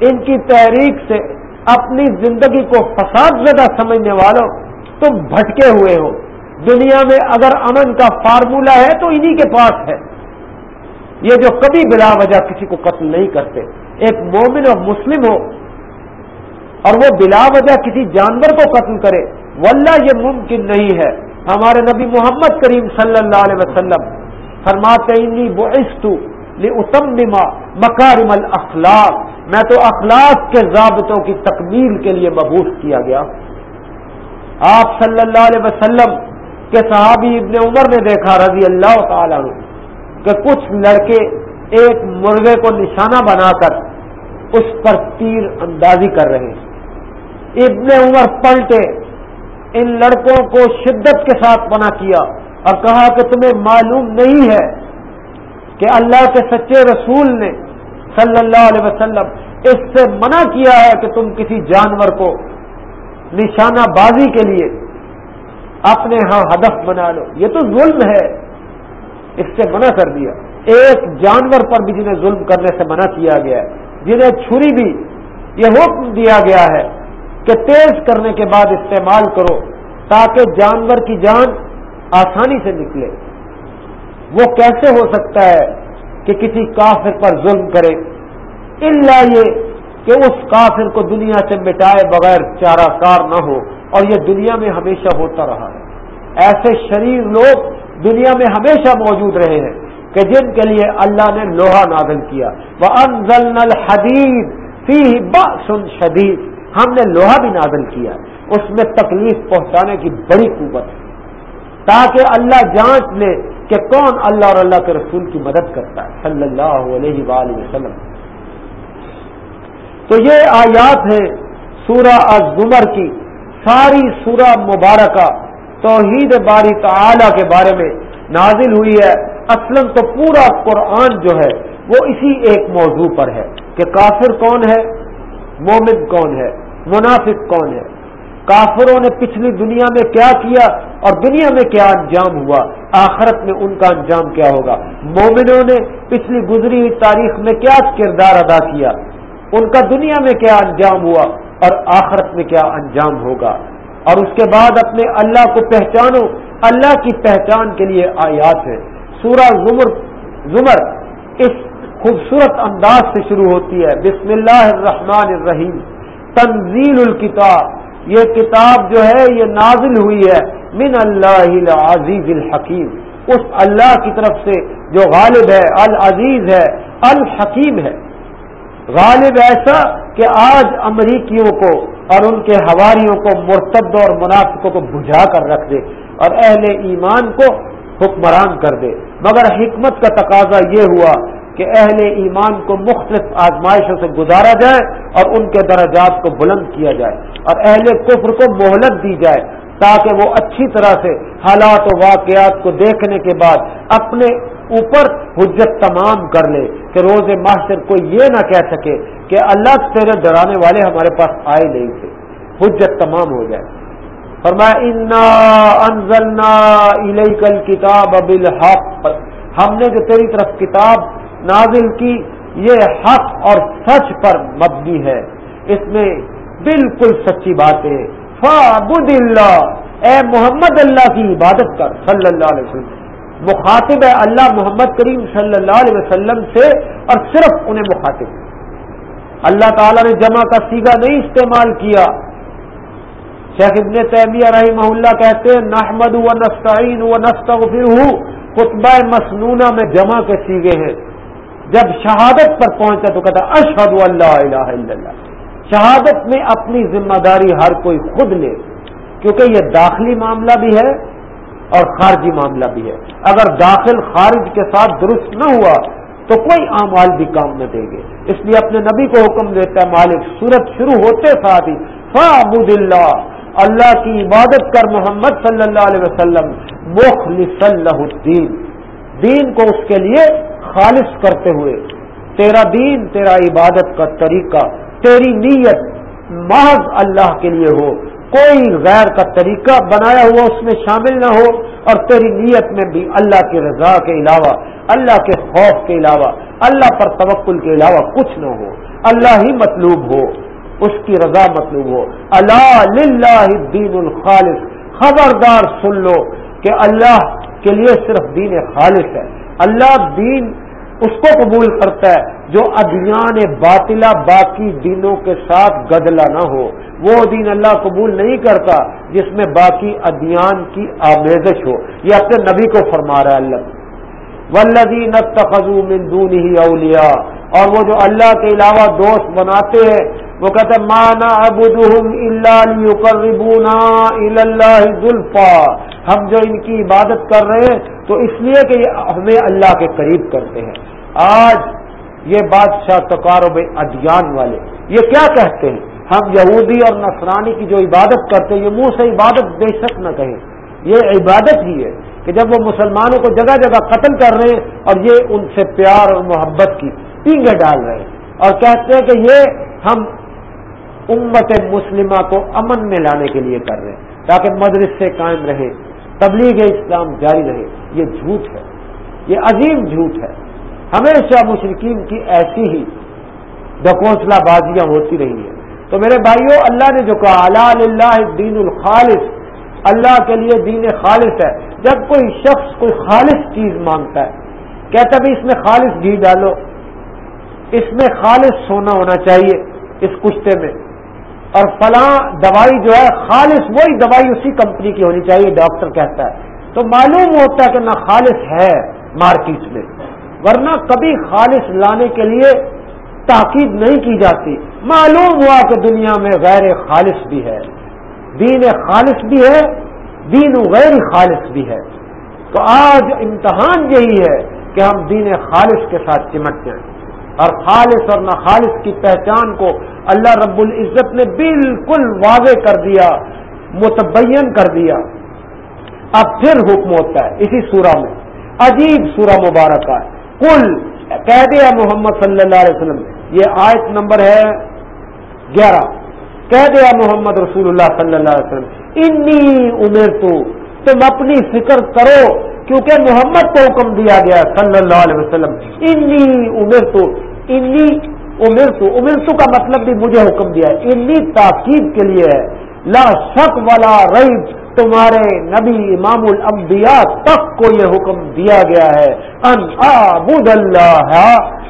ان کی تحریک سے اپنی زندگی کو فساد زدہ سمجھنے والوں، تم بھٹکے ہوئے ہو۔ دنیا میں اگر امن کا فارمولہ ہے تو انہی کے پاس ہے۔ یہ جو کبھی بلا وجہ کسی کو قتل نہیں کرتے، ایک مومن اور مسلم ہو اور وہ بلا وجہ کسی جانور کو قتل کرے، واللہ یہ ممکن نہیں ہے۔ ہمارے نبی محمد کریم صلی اللہ علیہ وسلم فرماتے اتما مکارم الاخلاق میں تو اخلاق کے ضابطوں کی تکمیل کے لیے مبوس کیا گیا۔ آپ صلی اللہ علیہ وسلم کے صحابی ابن عمر نے دیکھا رضی اللہ تعالی عنہ کہ کچھ لڑکے ایک مرغے کو نشانہ بنا کر اس پر تیر اندازی کر رہے ہیں۔ ابن عمر پلٹے ان لڑکوں کو شدت کے ساتھ بنا کیا اور کہا کہ تمہیں معلوم نہیں ہے کہ اللہ کے سچے رسول نے صلی اللہ علیہ وسلم اس سے منع کیا ہے کہ تم کسی جانور کو نشانہ بازی کے لیے اپنے ہاں ہدف بنا لو۔ یہ تو ظلم ہے۔ اس سے منع کر دیا۔ ایک جانور پر بھی جنہیں ظلم کرنے سے منع کیا گیا ہے، جنہیں چھری بھی یہ حکم دیا گیا ہے۔ کہ تیز کرنے کے بعد استعمال کرو تاکہ جانور کی جان آسانی سے نکلے۔ وہ کیسے ہو سکتا ہے کہ کسی کافر پر ظلم کرے؟ اللہ یہ کہ اس کافر کو دنیا سے مٹائے بغیر چارہ کار نہ ہو اور یہ دنیا میں ہمیشہ ہوتا رہا ہے۔ ایسے شریر لوگ دنیا میں ہمیشہ موجود رہے ہیں کہ جن کے لیے اللہ نے لوہا نازل کیا۔ وہ انزل نل فی سن شدید ہم نے لوہا بھی نازل کیا اس میں تکلیف پہنچانے کی بڑی قوت ہے۔ تاکہ اللہ جانچ لے کہ کون اللہ اور اللہ کے رسول کی مدد کرتا ہے، صلی اللہ علیہ وآلہ وسلم۔ تو یہ آیات ہے سورہ الزمر کی۔ ساری سورہ مبارکہ توحید باری تعالی کے بارے میں نازل ہوئی ہے۔ اصل تو پورا قرآن جو ہے وہ اسی ایک موضوع پر ہے کہ کافر کون ہے، مومن کون ہے۔ منافق کون ہے؟ کافروں نے پچھلی دنیا میں کیا کیا اور دنیا میں کیا انجام ہوا؟ آخرت میں ان کا انجام کیا ہوگا؟ مومنوں نے پچھلی گزری ہوئی تاریخ میں کیا کردار ادا کیا؟ ان کا دنیا میں کیا انجام ہوا اور آخرت میں کیا انجام ہوگا؟ اور اس کے بعد اپنے اللہ کو پہچانو۔ اللہ کی پہچان کے لیے آیات ہے سورہ زمر زمر اس خوبصورت انداز سے شروع ہوتی ہے۔ بسم اللہ الرحمن الرحیم۔ تنزیل الکتاب، یہ کتاب جو ہے، یہ نازل ہوئی ہے من اللہ العزیز الحکیم۔ اس اللہ کی طرف سے جو غالب ہے، العزیز ہے، الحکیم ہے۔ غالب ایسا کہ آج امریکیوں کو اور ان کے ہواریوں کو مرتد اور منافقوں کو بجھا کر رکھ دے اور اہل ایمان کو حکمران کر دے۔ مگر حکمت کا تقاضا یہ ہوا کہ اہل ایمان کو مختلف آزمائشوں سے گزارا جائے اور ان کے درجات کو بلند کیا جائے اور اہل کفر کو مہلت دی جائے تاکہ وہ اچھی طرح سے حالات و واقعات کو دیکھنے کے بعد اپنے اوپر حجت تمام کر لے کہ روز ماسٹر کو یہ نہ کہہ سکے کہ اللہ تیرے ڈرانے والے ہمارے پاس آئے نہیں تھے۔ حجت تمام ہو جائے۔ فرمایا، انا کل کتاب ابل ہم نے جو تیری طرف کتاب نازل کی، یہ حق اور سچ پر مبنی ہے۔ اس میں بالکل سچی باتیں۔ فعبد اللہ اے محمد اللہ کی عبادت کر، صلی اللہ علیہ وسلم۔ مخاطب ہے اللہ محمد کریم صلی اللہ علیہ وسلم سے اور صرف انہیں مخاطب۔ اللہ تعالی نے جمع کا سیگا نہیں استعمال کیا۔ شیخ ابن تیمیہ رحمہ اللہ کہتے ہیں نحمد و نستعین و نستغفر خطبہ مسنونہ میں جمع کے سیگے ہیں۔ جب شہادت پر پہنچا تو کہتا اشہد اللہ الہ الا اللہ۔ شہادت میں اپنی ذمہ داری ہر کوئی خود لے، کیونکہ یہ داخلی معاملہ بھی ہے اور خارجی معاملہ بھی ہے۔ اگر داخل خارج کے ساتھ درست نہ ہوا تو کوئی اعمال بھی کام نہ دیں گے۔ اس لیے اپنے نبی کو حکم دیتا ہے، مالک، صورت شروع ہوتے ساتھ ہی فعبد اللہ اللہ کی عبادت کر محمد صلی اللہ علیہ وسلم مخلص اللہ الدین۔ دین کو اس کے لیے خالص کرتے ہوئے، تیرا دین، تیرا عبادت کا طریقہ، تیری نیت محض اللہ کے لیے ہو، کوئی غیر کا طریقہ بنایا ہوا اس میں شامل نہ ہو، اور تیری نیت میں بھی اللہ کی رضا کے علاوہ، اللہ کے خوف کے علاوہ، اللہ پر توکل کے علاوہ کچھ نہ ہو۔ اللہ ہی مطلوب ہو، اس کی رضا مطلوب ہو۔ اللہ للہ دین الخالص۔ خبردار سن لو کہ اللہ کے لیے صرف دین خالص ہے۔ اللہ دین اس کو قبول کرتا ہے جو ادیان باطلا باقی دینوں کے ساتھ گدلا نہ ہو۔ وہ دین اللہ قبول نہیں کرتا جس میں باقی ادیان کی آمیزش ہو۔ یہ اپنے نبی کو فرما رہا ہے اللہ۔ ولدین تخذو من دون ہی اولیا اور وہ جو اللہ کے علاوہ دوست بناتے ہیں، وہ کہتے مانا اللہ ذلفا ہم جو ان کی عبادت کر رہے ہیں، تو اس لیے کہ یہ ہمیں اللہ کے قریب کرتے ہیں۔ آج یہ بادشاہ تقارب ادیان والے، یہ کیا کہتے ہیں؟ ہم یہودی اور نصرانی کی جو عبادت کرتے ہیں، یہ منہ سے عبادت بے شک نہ کہیں۔ یہ عبادت ہی ہے کہ جب وہ مسلمانوں کو جگہ جگہ قتل کر رہے ہیں اور یہ ان سے پیار اور محبت کی پینگے ڈال رہے ہیں۔ اور کہتے ہیں کہ یہ ہم امت مسلمہ کو امن میں لانے کے لیے کر رہے ہیں، تاکہ مدرس سے قائم رہے تبلیغ اسلام جاری رہے۔ یہ جھوٹ ہے۔ یہ عظیم جھوٹ ہے۔ ہمیشہ مشرقین کی ایسی ہی ڈکوسلا بازیاں ہوتی رہی ہیں۔ تو میرے بھائیوں اللہ نے جو کہا اللہ دین الخالص، اللہ کے لیے دین خالص ہے۔ جب کوئی شخص کوئی خالص چیز مانگتا ہے، کہتا بھی اس میں خالص گھی ڈالو۔ اس میں خالص سونا ہونا چاہیے، اس کشتے میں۔ اور فلاں دوائی جو ہے، خالص وہی دوائی اسی کمپنی کی ہونی چاہیے، ڈاکٹر کہتا ہے۔ تو معلوم ہوتا ہے کہ نہ خالص ہے مارکیٹ میں، ورنہ کبھی خالص لانے کے لیے تاکید نہیں کی جاتی۔ معلوم ہوا کہ دنیا میں غیر خالص بھی ہے۔ دین خالص بھی ہے، دین غیر خالص بھی ہے۔ تو آج امتحان یہی ہے کہ ہم دین خالص کے ساتھ چمٹ جائیں۔ اور خالص اور نہ خالص کی پہچان کو اللہ رب العزت نے بالکل واضح کر دیا، متبین کر دیا۔ اب پھر حکم ہوتا ہے، اسی سورہ میں، عجیب سورہ مبارک ہے۔ کل کہہ دیا محمد صلی اللہ علیہ وسلم، یہ آیت نمبر ہے گیارہ۔ کہہ دیا محمد رسول اللہ صلی اللہ علیہ وسلم، انی عمر تو تم اپنی فکر کرو کیونکہ محمد کو حکم دیا گیا صلی اللہ علیہ وسلم، انی عمر تو انی عمر تو عمر تو کا مطلب بھی مجھے حکم دیا ہے، انی تاکید کے لیے ہے۔ لا شک والا ریب، تمہارے نبی امام الانبیاء تک کو یہ حکم دیا گیا ہے۔ ان آبود اللہ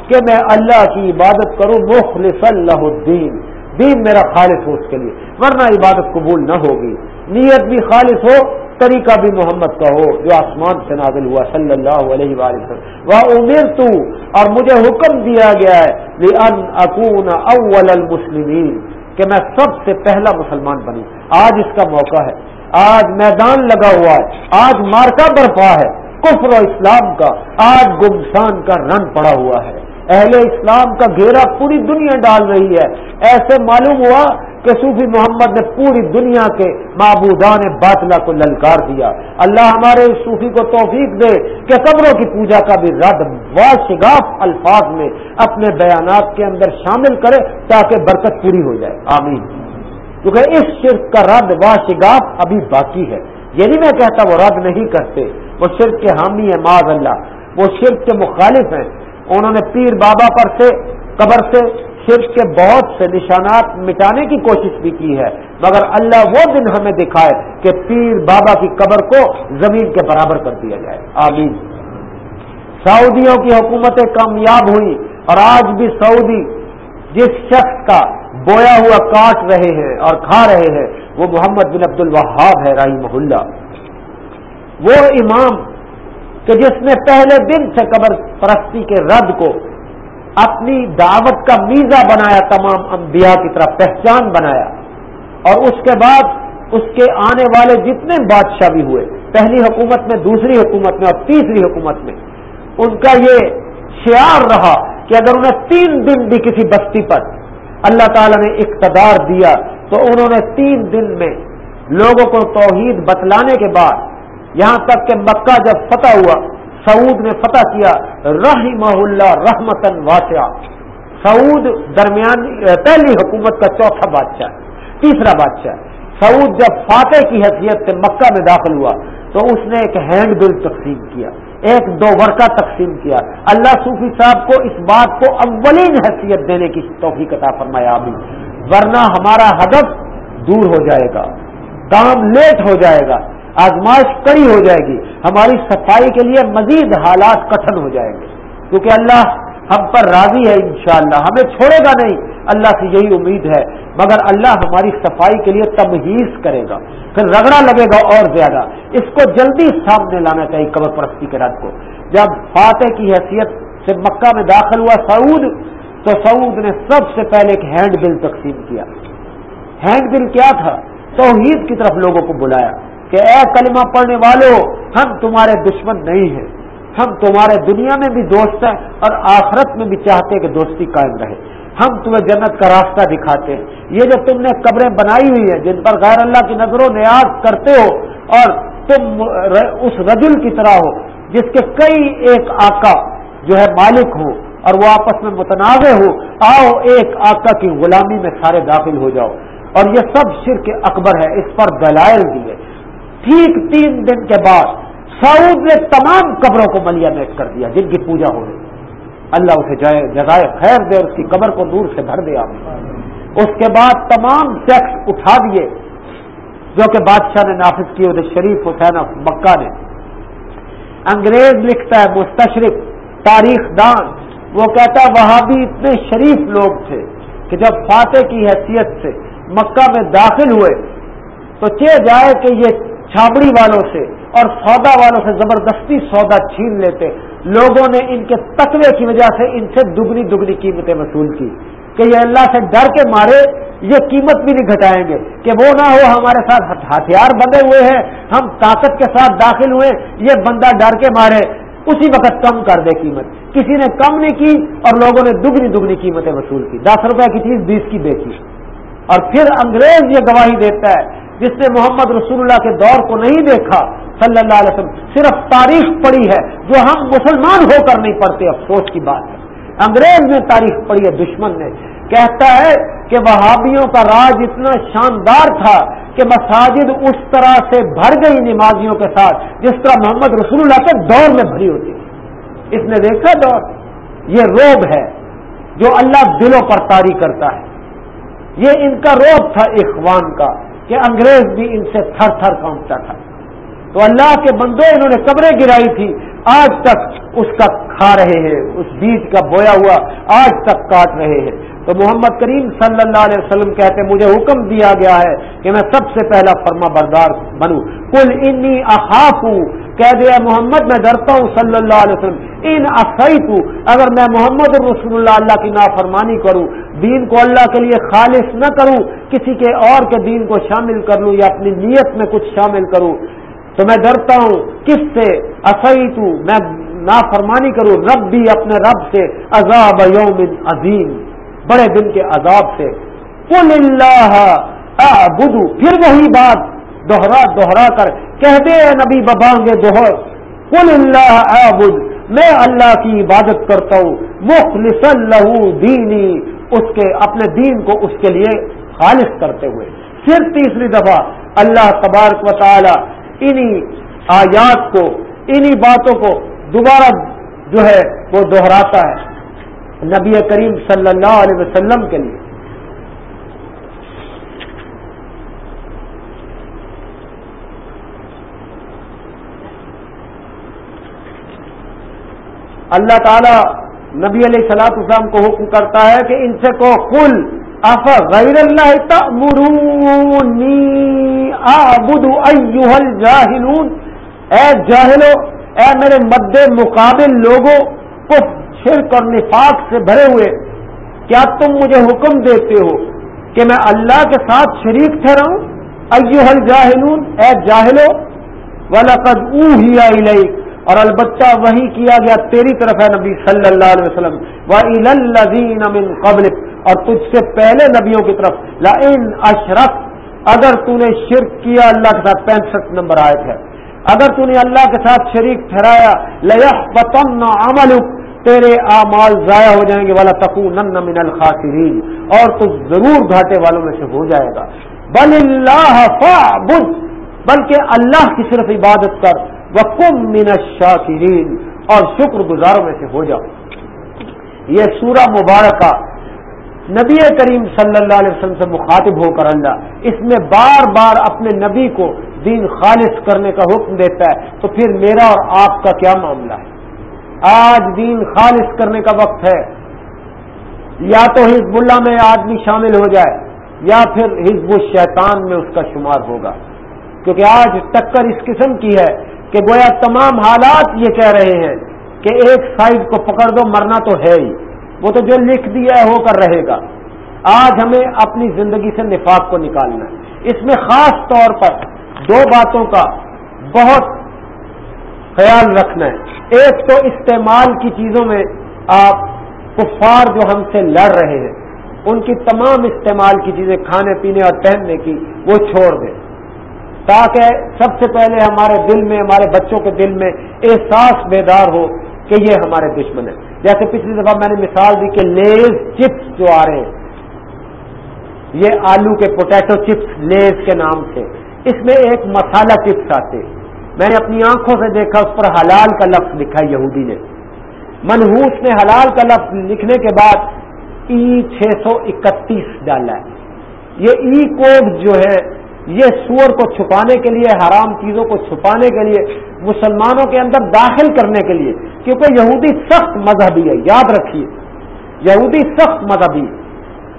کہ میں اللہ کی عبادت کروں مخلص اللہ الدین۔ دین میرا خالص ہو اس کے لیے، ورنہ عبادت قبول نہ ہوگی۔ نیت بھی خالص ہو طریقہ بھی محمد کا ہو جو آسمان سے نازل ہوا، صلی اللہ علیہ وسلم۔ وہ امیر تو اور مجھے حکم دیا گیا ہے ان اکون اول المسلمین کہ میں سب سے پہلا مسلمان بنوں۔ آج اس کا موقع ہے۔ آج میدان لگا ہوا ہے۔ آج مارکا برپا ہے۔ کفر و اسلام کا، آج گمسان کا رن پڑا ہوا ہے۔ اہل اسلام کا گھیرا پوری دنیا ڈال رہی ہے۔ ایسے معلوم ہوا کہ صوفی محمد نے پوری دنیا کے معبودان باطلا کو للکار دیا۔ اللہ ہمارے صوفی کو توفیق دے کہ قبروں کی پوجا کا بھی رد و شگاف الفاظ میں اپنے بیانات کے اندر شامل کرے تاکہ برکت پوری ہو جائے۔ آمین۔ کیونکہ اس شرک کا رد و شگاف ابھی باقی ہے۔ یہ نہیں میں کہتا وہ رد نہیں کرتے۔ وہ شرک کے حامی ہے معذ اللہ۔ وہ شرک کے مخالف ہیں۔ انہوں نے پیر بابا پر سے، قبر سے شرک کے بہت سے نشانات مٹانے کی کوشش بھی کی ہے۔ مگر اللہ وہ دن ہمیں دکھائے کہ پیر بابا کی قبر کو زمین کے برابر کر دیا جائے۔ آمین۔ سعودیوں کی حکومتیں کامیاب ہوئی اور آج بھی سعودی جس شخص کا بویا ہوا کاٹ رہے ہیں اور کھا رہے ہیں، وہ محمد بن عبد الوہاب ہے رائی محلہ وہ امام کہ جس نے پہلے دن سے قبر پرستی کے رد کو اپنی دعوت کا میزا بنایا، تمام انبیاء کی طرف پہچان بنایا، اور اس کے بعد اس کے آنے والے جتنے بادشاہ بھی ہوئے، پہلی حکومت میں، دوسری حکومت میں اور تیسری حکومت میں، ان کا یہ شعار رہا کہ اگر انہیں تین دن بھی کسی بستی پر اللہ تعالی نے اقتدار دیا، تو انہوں نے تین دن میں لوگوں کو توحید بتلانے کے بعد یہاں تک کہ مکہ جب فتح ہوا، سعود نے فتح کیا رحمہ اللہ رحمتن واسعہ۔ سعود درمیان پہلی حکومت کا چوتھا بادشاہ تیسرا بادشاہ سعود جب فاتح کی حیثیت سے مکہ میں داخل ہوا، تو اس نے ایک ہینڈ بل تقسیم کیا، ایک دو ورکا تقسیم کیا۔ اللہ صوفی صاحب کو اس بات کو اولین حیثیت دینے کی توفیق عطا فرمایا ابھی ورنہ ہمارا ہدف دور ہو جائے گا، کام لیٹ ہو جائے گا۔ آزمائش کڑی ہو جائے گی۔ ہماری صفائی کے لیے مزید حالات کٹھن ہو جائیں گے۔ کیونکہ اللہ ہم پر راضی ہے انشاءاللہ، ہمیں چھوڑے گا نہیں۔ اللہ سے یہی امید ہے۔ مگر اللہ ہماری صفائی کے لیے تمہیز کرے گا۔ پھر رگڑا لگے گا اور زیادہ۔ اس کو جلدی سامنے لانا چاہیے قبر پرستی کے رد کو۔ جب فاتح کی حیثیت سے مکہ میں داخل ہوا سعود، تو سعود نے سب سے پہلے ایک ہینڈ بل تقسیم کیا۔ ہینڈ بل کیا تھا؟ توحید کی طرف لوگوں کو بلایا۔ کہ اے کلمہ پڑھنے والوں ہم تمہارے دشمن نہیں ہیں۔ ہم تمہارے دنیا میں بھی دوست ہیں اور آخرت میں بھی چاہتے کہ دوستی قائم رہے۔ ہم تمہیں جنت کا راستہ دکھاتے ہیں۔ یہ جو تم نے قبریں بنائی ہوئی ہیں، جن پر غیر اللہ کی نظر و نیاز کرتے ہو اور تم اس رجل کی طرح ہو، جس کے کئی ایک آقا جو ہے مالک ہو اور وہ آپس میں متنازع ہو، آؤ ایک آقا کی غلامی میں سارے داخل ہو جاؤ۔ اور یہ سب شرک اکبر ہے، اس پر دلائل دیے ٹھیک تین دن کے بعد سعود نے تمام قبروں کو ملیا میٹ کر دیا، جن کی پوجا ہو رہی۔ اللہ اسے جائے جگائے خیر دے اس کی قبر کو دور سے بھر دیا اس کے بعد تمام ٹیکس اٹھا دیے۔ جو کہ بادشاہ نے نافذ کیے تھے شریف، حسین مکہ نے۔ انگریز لکھتا ہے، مستشرق، تاریخ دان۔ وہ کہتا ہے وہاں بھی اتنے شریف لوگ تھے کہ جب فاتح کی حیثیت سے مکہ میں داخل ہوئے، تو چہ جائے کہ یہ چھابڑی والوں سے اور سودا والوں سے زبردستی سودا چھین لیتے۔ لوگوں نے ان کے تقوی کی وجہ سے ان سے دگنی دگنی قیمتیں وصول کی۔ کہ یہ اللہ سے ڈر کے مارے، یہ قیمت بھی نہیں گھٹائیں گے۔ کہ وہ نہ ہو، ہمارے ساتھ ہتھیار بندے ہوئے ہیں، ہم طاقت کے ساتھ داخل ہوئے، یہ بندہ ڈر کے مارے۔ اسی وقت کم کر دے قیمت۔ کسی نے کم نہیں کی اور لوگوں نے دگنی دگنی قیمتیں وصول کی۔ دس روپے کی چیز بیس کی بیچی۔ اور پھر انگریز یہ گواہی دیتا ہے جس نے محمد رسول اللہ کے دور کو نہیں دیکھا، صلی اللہ علیہ وسلم، صرف تاریخ پڑھی ہے، جو ہم مسلمان ہو کر نہیں پڑھتے، افسوس کی بات ہے۔ انگریز نے تاریخ پڑھی ہے، دشمن نے۔ کہتا ہے کہ وہابیوں کا راج اتنا شاندار تھا کہ مساجد اس طرح سے بھر گئی نمازیوں کے ساتھ، جس طرح محمد رسول اللہ کے دور میں بھری ہوتی اس نے دیکھا دور، یہ روب ہے جو اللہ دلوں پر تاری کرتا ہے۔ یہ ان کا روب تھا، اخوان کا۔ کہ انگریز بھی ان سے تھر تھر کانپتا تھا۔ تو اللہ کے بندے انہوں نے قبریں گرائی تھی۔ آج تک اس کا کھا رہے ہیں، اس بیج کا بویا ہوا آج تک کاٹ رہے ہیں۔ تو محمد کریم صلی اللہ علیہ وسلم کہتے ہیں، مجھے حکم دیا گیا ہے کہ میں سب سے پہلا فرما بردار بنوں۔ کل انی اخاف ہوں کہہ دیا، محمد، میں ڈرتا ہوں صلی اللہ علیہ وسلم. ان اصعیت اگر میں محمد رسول اللہ اللہ کی نافرمانی کروں، دین کو اللہ کے لیے خالص نہ کروں، کسی کے اور کے دین کو شامل کر لوں یا اپنی نیت میں کچھ شامل کروں، تو میں ڈرتا ہوں کس سے؟ اصعیت میں نافرمانی کروں رب بھی اپنے رب سے، عذاب یوم عظیم، بڑے دن کے عذاب سے۔ کل اللہ بدو پھر وہی بات دوہرا دوہرا کر کہہ دے نبی ببانگے دوہر کل اللہ اعبد، میں اللہ کی عبادت کرتا ہوں مخلص اللہ دینی، اس کے اپنے دین کو اس کے لیے خالص کرتے ہوئے۔ پھر تیسری دفعہ اللہ تبارک و تعالی انہی آیات کو، انہی باتوں کو دوبارہ جو ہے وہ دوہراتا ہے۔ نبی کریم صلی اللہ علیہ وسلم کے لیے۔ اللہ تعالیٰ نبی علیہ سلاط اسلام کو حکم کرتا ہے کہ ان سے کو کل اف غیر اللہ اے جاہلو، اے میرے مد مقابل لوگوں کو شرک اور نفاق سے بھرے ہوئے، کیا تم مجھے حکم دیتے ہو کہ میں اللہ کے ساتھ شریک ٹھہراؤں؟ ایوہ الجاہلون، اے جاہلو، ولقد اوہی اور البتہ وہی کیا گیا تیری طرف ہے نبی صلی اللہ علیہ وسلم۔ وَإِلَى من قبل اور تجھ سے پہلے نبیوں کی طرف۔ لَإِنْ أَشْرَكْ اگر تو نے شرک کیا، اللہ کے ساتھ پینسٹھ نمبر آئے تھے اگر تو نے اللہ کے ساتھ شریک ٹھہرایا لیا پتن عمل تیرے اعمال ضائع ہو جائیں گے۔ والا تکو من الخاسرین اور تو ضرور گھاٹے والوں میں سے ہو جائے گا۔ بل اللہ فعبد بلکہ اللہ کی صرف عبادت کر۔ وکم من الشاکرین اور شکر گزاروں میں سے ہو جاؤ۔ یہ سورہ مبارکہ نبی کریم صلی اللہ علیہ وسلم سے مخاطب ہو کر اللہ، اس میں بار بار اپنے نبی کو دین خالص کرنے کا حکم دیتا ہے، تو پھر میرا اور آپ کا کیا معاملہ ہے؟ آج دین خالص کرنے کا وقت ہے۔ یا تو حزب اللہ میں آدمی شامل ہو جائے، یا پھر حزب الشیطان میں اس کا شمار ہوگا۔ کیونکہ آج ٹکر اس قسم کی ہے کہ گویا تمام حالات یہ کہہ رہے ہیں کہ ایک سائڈ کو پکڑ دو، مرنا تو ہے ہی۔ وہ تو جو لکھ دیا ہے ہو کر رہے گا۔ آج ہمیں اپنی زندگی سے نفاق کو نکالنا ہے۔ اس میں خاص طور پر دو باتوں کا بہت خیال رکھنا ہے۔ ایک تو استعمال کی چیزوں میں آپ کفار جو ہم سے لڑ رہے ہیں، ان کی تمام استعمال کی چیزیں کھانے پینے اور پہننے کی، وہ چھوڑ دیں۔ تاکہ سب سے پہلے ہمارے دل میں، ہمارے بچوں کے دل میں احساس بیدار ہو کہ یہ ہمارے دشمن ہیں۔ جیسے پچھلی دفعہ میں نے مثال دی کہ لیز چپس جو آ رہے ہیں، یہ آلو کے پوٹیٹو چپس لیز کے نام سے اس میں ایک مسالہ چپس آتے۔ میں نے اپنی آنکھوں سے دیکھا، اس پر حلال کا لفظ لکھا یہودی نے۔ منہوس نے حلال کا لفظ لکھنے کے بعد ای چھ سو اکتیس ڈالا۔ ہے یہ ای کوڈ جو ہے یہ سور کو چھپانے کے لیے، حرام چیزوں کو چھپانے کے لیے، مسلمانوں کے اندر داخل کرنے کے لیے، کیونکہ یہودی سخت مذہبی ہے، یاد رکھیے، یہودی سخت مذہبی،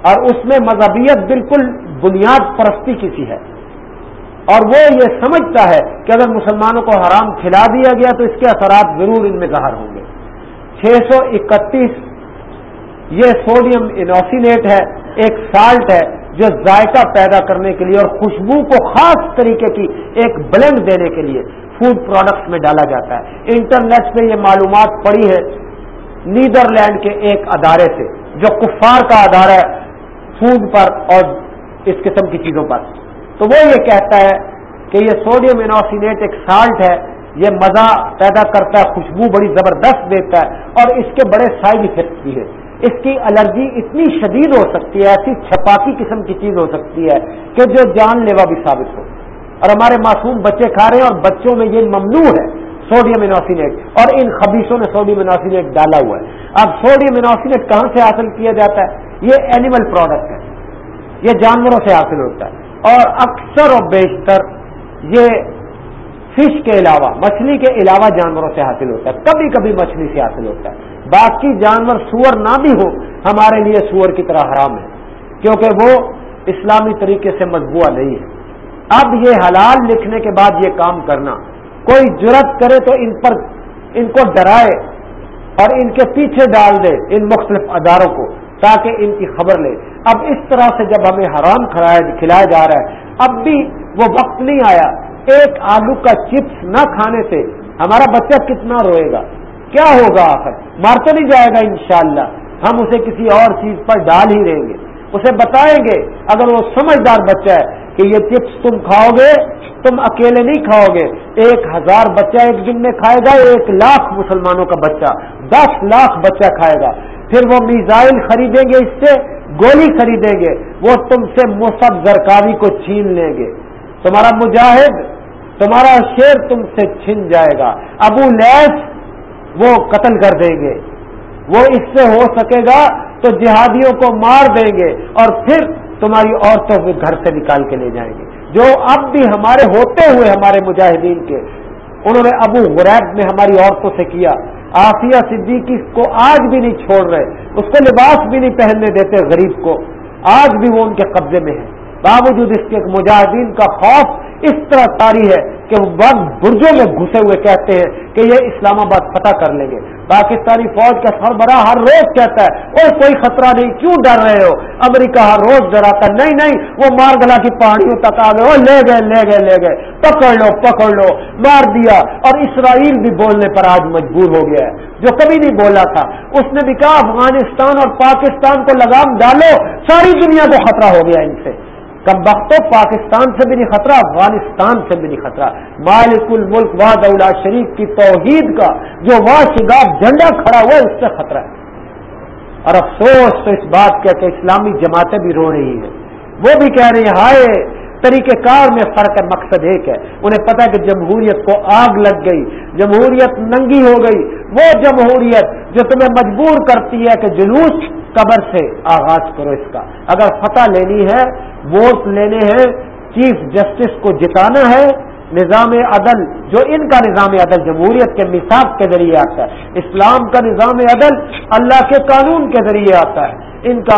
اور اس میں مذہبیت بالکل بنیاد پرستی کسی ہے۔ اور وہ یہ سمجھتا ہے کہ اگر مسلمانوں کو حرام کھلا دیا گیا تو اس کے اثرات ضرور ان میں ظاہر ہوں گے۔ چھ سو اکتیس، یہ سوڈیم انوسینیٹ ہے، ایک سالٹ ہے جو ذائقہ پیدا کرنے کے لیے اور خوشبو کو خاص طریقے کی ایک بلنگ دینے کے لیے فوڈ پروڈکٹس میں ڈالا جاتا ہے۔ انٹرنیٹ پہ یہ معلومات پڑی ہے نیدرلینڈ کے ایک ادارے سے، جو کفار کا ادارہ ہے فوڈ پر اور اس قسم کی چیزوں پر۔ تو وہ یہ کہتا ہے کہ یہ سوڈیم انوسینیٹ ایک سالٹ ہے، یہ مزہ پیدا کرتا ہے، خوشبو بڑی زبردست دیتا ہے اور اس کے بڑے سائڈ افیکٹس بھی ہیں۔ اس کی الرجی اتنی شدید ہو سکتی ہے، ایسی چھپاکی قسم کی چیز ہو سکتی ہے کہ جو جان لیوا بھی ثابت ہو۔ اور ہمارے معصوم بچے کھا رہے ہیں اور بچوں میں یہ ممنوع ہے، سوڈیم انوسینیٹ اور ان خبیصوں نے سوڈیم انوسینیٹ ڈالا ہوا ہے۔ اب سوڈیم انوسینیٹ کہاں سے حاصل کیا جاتا ہے؟ یہ اینیمل پروڈکٹ ہے۔ یہ جانوروں سے حاصل ہوتا ہے۔ اور اکثر و بیشتر یہ فش کے علاوہ، مچھلی کے علاوہ جانوروں سے حاصل ہوتا ہے۔ کبھی کبھی مچھلی سے حاصل ہوتا ہے۔ باقی جانور سور نہ بھی ہو ہمارے لیے سور کی طرح حرام ہے۔ کیونکہ وہ اسلامی طریقے سے مضبوع نہیں ہے۔ اب یہ حلال لکھنے کے بعد یہ کام کرنا، کوئی جرت کرے تو ان پر، ان کو ڈرائے اور ان کے پیچھے ڈال دے ان مختلف اداروں کو تاکہ ان کی خبر لے۔ اب اس طرح سے جب ہمیں حرام کھلایا جا رہا ہے، اب بھی وہ وقت نہیں آیا۔ ایک آلو کا چپس نہ کھانے سے ہمارا بچہ کتنا روئے گا؟ کیا ہوگا آخر؟ مار تو نہیں جائے گا انشاءاللہ۔ ہم اسے کسی اور چیز پر ڈال ہی دیں گے۔ اسے بتائیں گے، اگر وہ سمجھدار بچہ ہے کہ یہ چپس تم کھاؤ گے، تم اکیلے نہیں کھاؤ گے۔ ایک ہزار بچہ ایک دن میں کھائے گا، ایک لاکھ مسلمانوں کا بچہ، دس لاکھ بچہ کھائے گا۔ پھر وہ میزائل خریدیں گے، اس سے گولی خریدیں گے۔ وہ تم سے مصب زرکاری کو چھین لیں گے۔ تمہارا مجاہد، تمہارا شیر تم سے چھن جائے گا۔ ابو لیس وہ قتل کر دیں گے۔ وہ اس سے ہو سکے گا تو جہادیوں کو مار دیں گے اور پھر تمہاری عورتوں کو گھر سے نکال کے لے جائیں گے۔ جو اب بھی ہمارے ہوتے ہوئے ہمارے مجاہدین کے، انہوں نے ابو غریب نے ہماری عورتوں سے کیا۔ آفیہ صدیقی کو آج بھی نہیں چھوڑ رہے، اس کو لباس بھی نہیں پہننے دیتے غریب کو۔ آج بھی وہ ان کے قبضے میں ہے باوجود اس کے مجاہدین کا خوف اس طرح تاری ہے کہ وہ برجوں میں گھسے ہوئے کہتے ہیں کہ یہ اسلام آباد فتح کر لیں گے۔ پاکستانی فوج کا سربراہ ہر روز کہتا ہے اور کوئی خطرہ نہیں، کیوں ڈر رہے ہو؟ امریکہ ہر روز ڈراتا نہیں نہیں، وہ مارگلا کی پہاڑیوں تک آ گئے وہ لے گئے لے گئے لے گئے، پکڑ لو پکڑ لو، مار دیا۔ اور اسرائیل بھی بولنے پر آج مجبور ہو گیا ہے۔ جو کبھی نہیں بولا تھا، اس نے بھی کہا، افغانستان اور پاکستان کو لگام ڈالو، ساری دنیا کو خطرہ ہو گیا ان سے۔ کم وقت پاکستان سے بھی نہیں خطرہ، افغانستان سے بھی نہیں خطرہ۔ مالک الملک وا اولا شریف کی توحید کا جو وا شگاف جھنڈا کھڑا ہوا ہے، اس سے خطرہ ہے۔ اور افسوس تو اس بات کا کہ اسلامی جماعتیں بھی رو رہی ہیں۔ وہ بھی کہہ رہی ہیں، ہائے طریقہ کار میں فرق ہے، مقصد ایک ہے۔ انہیں پتا کہ جمہوریت کو آگ لگ گئی، جمہوریت ننگی ہو گئی۔ وہ جمہوریت جو تمہیں مجبور کرتی ہے کہ جلوس قبر سے آغاز کرو اس کا۔ اگر فتح لینی ہے، ووٹ لینے ہیں، چیف جسٹس کو جتانا ہے، نظام عدل، جو ان کا نظام عدل جمہوریت کے مثاب کے ذریعے آتا ہے، اسلام کا نظام عدل اللہ کے قانون کے ذریعے آتا ہے۔ ان کا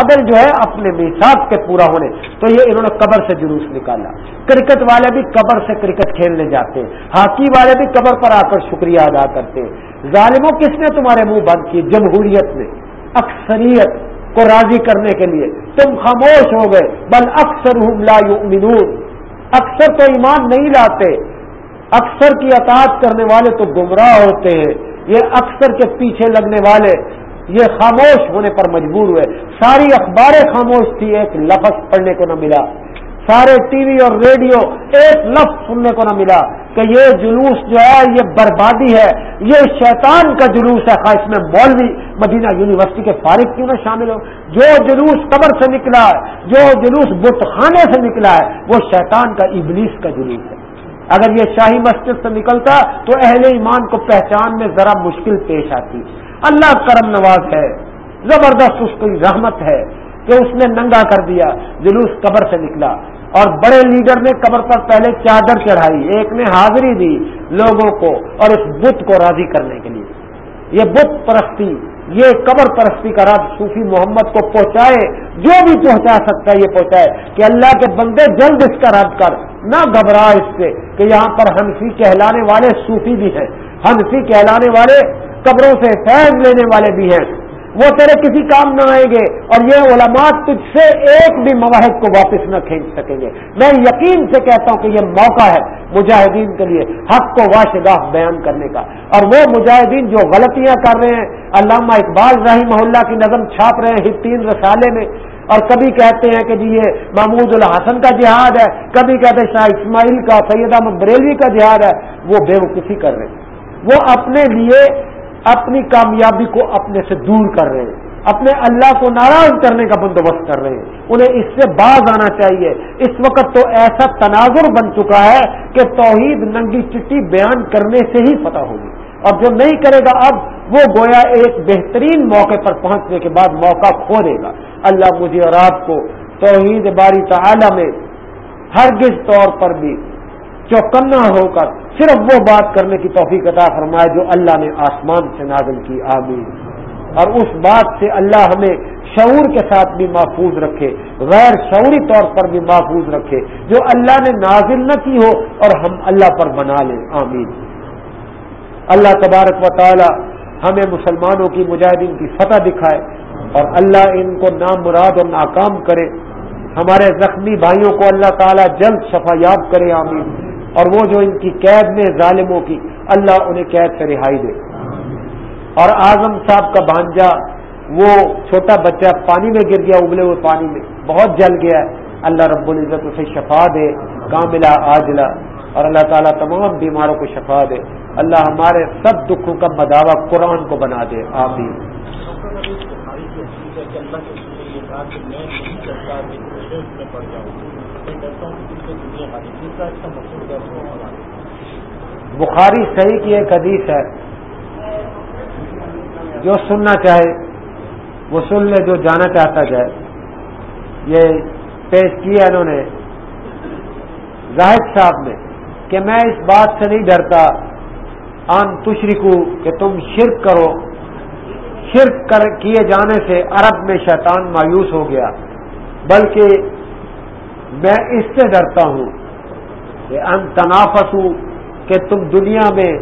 عدل جو ہے اپنے مثاب کے پورا ہونے، تو یہ انہوں نے قبر سے جلوس نکالا۔ کرکٹ والے بھی قبر سے کرکٹ کھیلنے جاتے ہیں۔ ہاکی والے بھی قبر پر آ کر شکریہ ادا کرتے ہیں۔ ظالموں، کس نے تمہارے منہ بند کیے جمہوریت نے۔ اکثریت کو راضی کرنے کے لیے۔ تم خاموش ہو گئے۔ بل اکثر ہوں لا یؤمنون۔ اکثر تو ایمان نہیں لاتے۔ اکثر کی اطاعت کرنے والے تو گمراہ ہوتے ہیں۔ یہ اکثر کے پیچھے لگنے والے یہ خاموش ہونے پر مجبور ہوئے۔ ساری اخباریں خاموش تھی، ایک لفظ پڑھنے کو نہ ملا۔ سارے ٹی وی اور ریڈیو ایک لفظ سننے کو نہ ملا کہ یہ جلوس جو ہے، یہ بربادی ہے۔ یہ شیطان کا جلوس ہے، خواہش میں مولوی مدینہ یونیورسٹی کے فارغ کیوں نہ شامل ہو۔ جو جلوس قبر سے نکلا ہے، جو جلوس بت خانے سے نکلا ہے، وہ شیطان کا، ابلیس کا جلوس ہے۔ اگر یہ شاہی مسجد سے نکلتا تو اہل ایمان کو پہچان میں ذرا مشکل پیش آتی۔ اللہ کرم نواز ہے، زبردست اس کی رحمت ہے کہ اس نے ننگا کر دیا، جلوس قبر سے نکلا اور بڑے لیڈر نے قبر پر پہلے چادر چڑھائی، ایک نے حاضری دی لوگوں کو اور اس بت کو راضی کرنے کے لیے۔ یہ بت پرستی، یہ قبر پرستی کا رب صوفی محمد کو پہنچائے، جو بھی پہنچا سکتا ہے یہ پہنچائے کہ اللہ کے بندے جلد اس کا رد کر، نہ گھبرا اس سے کہ یہاں پر ہنسی کہلانے والے صوفی بھی ہیں۔ ہنسی کہلانے والے قبروں سے فیض لینے والے بھی ہیں۔ وہ تیرے کسی کام نہ آئیں گے اور یہ علماء تجھ سے ایک بھی مواحد کو واپس نہ کھینچ سکیں گے۔ میں یقین سے کہتا ہوں کہ یہ موقع ہے مجاہدین کے لیے حق کو واشگاہ بیان کرنے کا۔ اور وہ مجاہدین جو غلطیاں کر رہے ہیں، علامہ اقبال رحیم محلہ کی نظم چھاپ رہے ہیں تین رسالے میں۔ اور کبھی کہتے ہیں کہ جی یہ محمود الحسن کا جہاد ہے، کبھی کہتے ہیں شاہ اسماعیل کا، سید احمد بریلوی کا جہاد ہے۔ وہ بے وقوفی کر رہے ہیں۔ وہ اپنے لیے اپنی کامیابی کو اپنے سے دور کر رہے ہیں، اپنے اللہ کو ناراض کرنے کا بندوبست کر رہے ہیں۔ انہیں اس سے باز آنا چاہیے۔ اس وقت تو ایسا تناظر بن چکا ہے کہ توحید ننگی چٹی بیان کرنے سے ہی فتح ہوگی۔ اور جو نہیں کرے گا اب، وہ گویا ایک بہترین موقع پر پہنچنے کے بعد موقع کھو دے گا۔ اللہ مجھے اور آپ کو توحید باری تعالی میں ہرگز طور پر بھی چوکنا ہو کر صرف وہ بات کرنے کی توفیق عطا فرمائے جو اللہ نے آسمان سے نازل کی. آمین. اور اس بات سے اللہ ہمیں شعور کے ساتھ بھی محفوظ رکھے، غیر شعوری طور پر بھی محفوظ رکھے. جو اللہ نے نازل نہ کی ہو اور ہم اللہ پر بنا لیں. آمین. اللہ تبارک و تعالی ہمیں مسلمانوں کی مجاہدین کی فتح دکھائے اور اللہ ان کو نامراد اور ناکام کرے. ہمارے زخمی بھائیوں کو اللہ تعالیٰ جلد شفا یاب کرے. آمین. اور وہ جو ان کی قید میں ظالموں کی، اللہ انہیں قید سے رہائی دے۔ اور اعظم صاحب کا بھانجا، وہ چھوٹا بچہ پانی میں گر گیا، ابلے ہوئے پانی میں، بہت جل گیا۔ ہے اللہ رب العزت اسے شفا دے کاملا آجلا اور اللہ تعالیٰ تمام بیماروں کو شفا دے۔ اللہ ہمارے سب دکھوں کا مداوع قرآن کو بنا دے۔ آمین۔ بخاری صحیح کی ایک حدیث ہے، جو سننا چاہے، وہ سن لے، جو جانا چاہتا جائے۔ یہ پیش کیا انہوں نے زاہد صاحب نے، کہ میں اس بات سے نہیں ڈرتا آن تشریکو کہ تم شرک کرو۔ شرک کر، کیے جانے سے عرب میں شیطان مایوس ہو گیا۔ بلکہ میں اس سے ڈرتا ہوں کہ ان تنافس کہ تم دنیا میں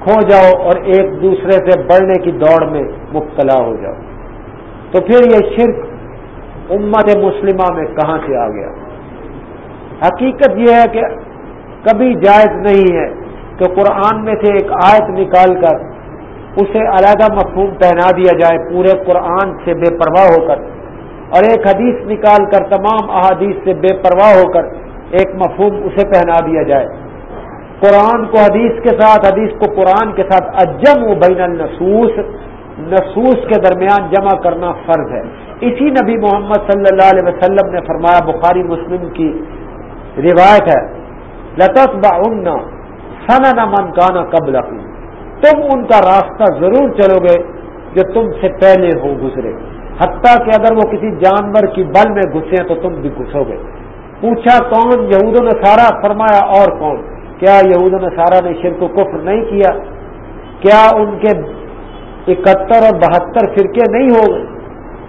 کھو جاؤ اور ایک دوسرے سے بڑھنے کی دوڑ میں مبتلا ہو جاؤ۔ تو پھر یہ شرک امت مسلمہ میں کہاں سے آ گیا؟ حقیقت یہ ہے کہ کبھی جائز نہیں ہے کہ قرآن میں سے ایک آیت نکال کر اسے علیحدہ مفہوم پہنا دیا جائے، پورے قرآن سے بے پرواہ ہو کر، اور ایک حدیث نکال کر، تمام احادیث سے بے پرواہ ہو کر ایک مفہوم اسے پہنا دیا جائے۔ قرآن کو حدیث کے ساتھ، حدیث کو قرآن کے ساتھ۔ اجم و بین النسوس نصوص کے درمیان جمع کرنا فرض ہے۔ اسی نبی محمد صلی اللہ علیہ وسلم نے فرمایا، بخاری مسلم کی روایت ہے لطف با سن من کانا قبل تم ان کا راستہ ضرور چلو گے جو تم سے پہلے ہو گزرے۔ حتیٰ کہ اگر وہ کسی جانور کی بل میں گھسے تو تم بھی گھسو گے۔ پوچھا کون؟ یہود نے سارا فرمایا، اور کون؟ کیا یہود نے سارا نے شرک و کفر نہیں کیا؟ کیا ان کے اکہتر اور بہتر فرقے نہیں ہو گئے؟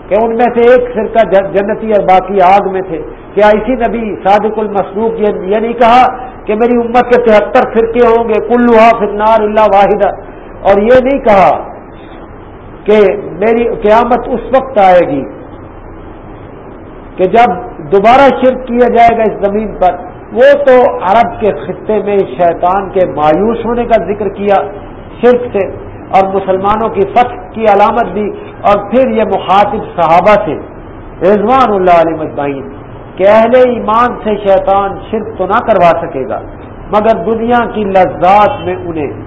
کہ ان میں سے ایک فرقہ جنتی اور باقی آگ میں تھے۔ کیا اسی نبی صادق المسلوق یہ نہیں کہا کہ میری امت کے تہتر فرقے ہوں گے؟ کلوہا فرنار اللہ واحدہ۔ اور یہ نہیں کہا کہ میری قیامت اس وقت آئے گی کہ جب دوبارہ شرک کیا جائے گا اس زمین پر۔ وہ تو عرب کے خطے میں شیطان کے مایوس ہونے کا ذکر کیا، شرک سے، اور مسلمانوں کی فتح کی علامت دی، اور پھر یہ مخاطب صحابہ سے رضوان اللہ علیہ مجمعین کہ اہل ایمان سے شیطان شرک تو نہ کروا سکے گا، مگر دنیا کی لذات میں انہیں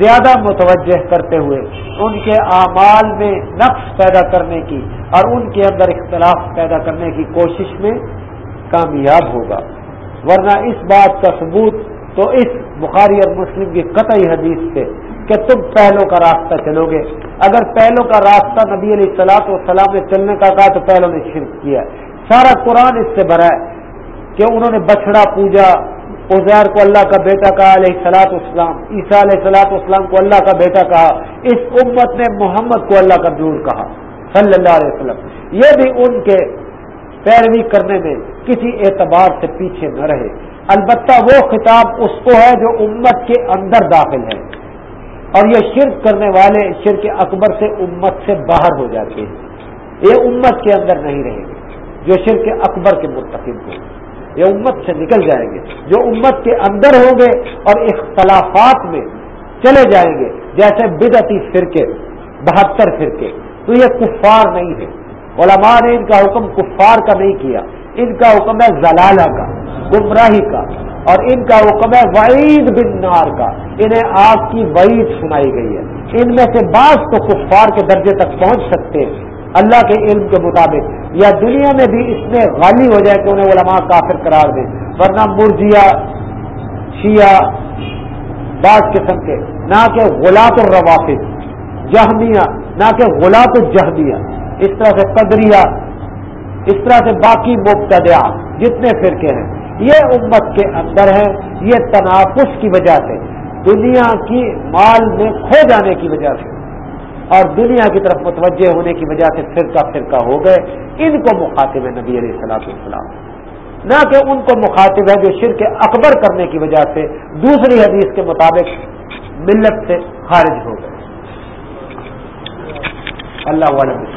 زیادہ متوجہ کرتے ہوئے ان کے اعمال میں نقص پیدا کرنے کی اور ان کے اندر اختلاف پیدا کرنے کی کوشش میں کامیاب ہوگا۔ ورنہ اس بات کا ثبوت تو اس بخاری اور مسلم کی قطعی حدیث سے کہ تم پہلوں کا راستہ چلو گے۔ اگر پہلوں کا راستہ نبی علیہ السلاط و سلام میں چلنے کا کہا تو پہلوں نے شرک کیا۔ سارا قرآن اس سے بھرا ہے کہ انہوں نے بچڑا پوجا ازیر کو اللہ کا بیٹا کہا علیہ سلاط اسلام عیسیٰ علیہ سلاط اسلام کو اللہ کا بیٹا کہا، اس امت نے محمد کو اللہ کا دور کہا، صلی اللہ علیہ وسلم۔ یہ بھی ان کے پیروی کرنے میں کسی اعتبار سے پیچھے نہ رہے۔ البتہ وہ خطاب اس کو ہے جو امت کے اندر داخل ہے۔ اور یہ شرک کرنے والے شرک اکبر سے امت سے باہر ہو جاتے ہیں۔ یہ امت کے اندر نہیں رہیں گے۔ جو شرک اکبر کے مرتکب ہوں یہ امت سے نکل جائیں گے۔ جو امت کے اندر ہوں گے اور اختلافات میں چلے جائیں گے، جیسے بدعتی فرقے، بہتر فرقے۔ تو یہ کفار نہیں ہے علماء نے ان کا حکم کفار کا نہیں کیا، ان کا حکم ہے زلالہ کا، گمراہی کا، اور ان کا حکم ہے وعید بن نار کا، انہیں آگ کی وعید سنائی گئی ہے۔ ان میں سے بعض تو کفار کے درجے تک پہنچ سکتے ہیں۔ اللہ کے علم کے مطابق، یا دنیا میں بھی اس میں غالی ہو جائے کہ انہیں علماء کافر قرار دیں۔ ورنہ مرجیا، شیعہ، بعض قسم کے، نہ کہ غلات الروافظ جہمیہ، نہ کہ غلات الجہمیہ۔ اس طرح سے قدریہ اس طرح سے باقی مبتدیا جتنے فرقے ہیں، یہ امت کے اندر ہے یہ تنافس کی وجہ سے، دنیا کی مال میں کھو جانے کی وجہ سے اور دنیا کی طرف متوجہ ہونے کی وجہ سے فرقہ فرقہ ہو گئے، ان کو مخاطب ہے نبی علیہ السلاط السلام نہ کہ ان کو مخاطب ہے جو شرک اکبر کرنے کی وجہ سے دوسری حدیث کے مطابق ملت سے خارج ہو گئے۔ اللہ علیہ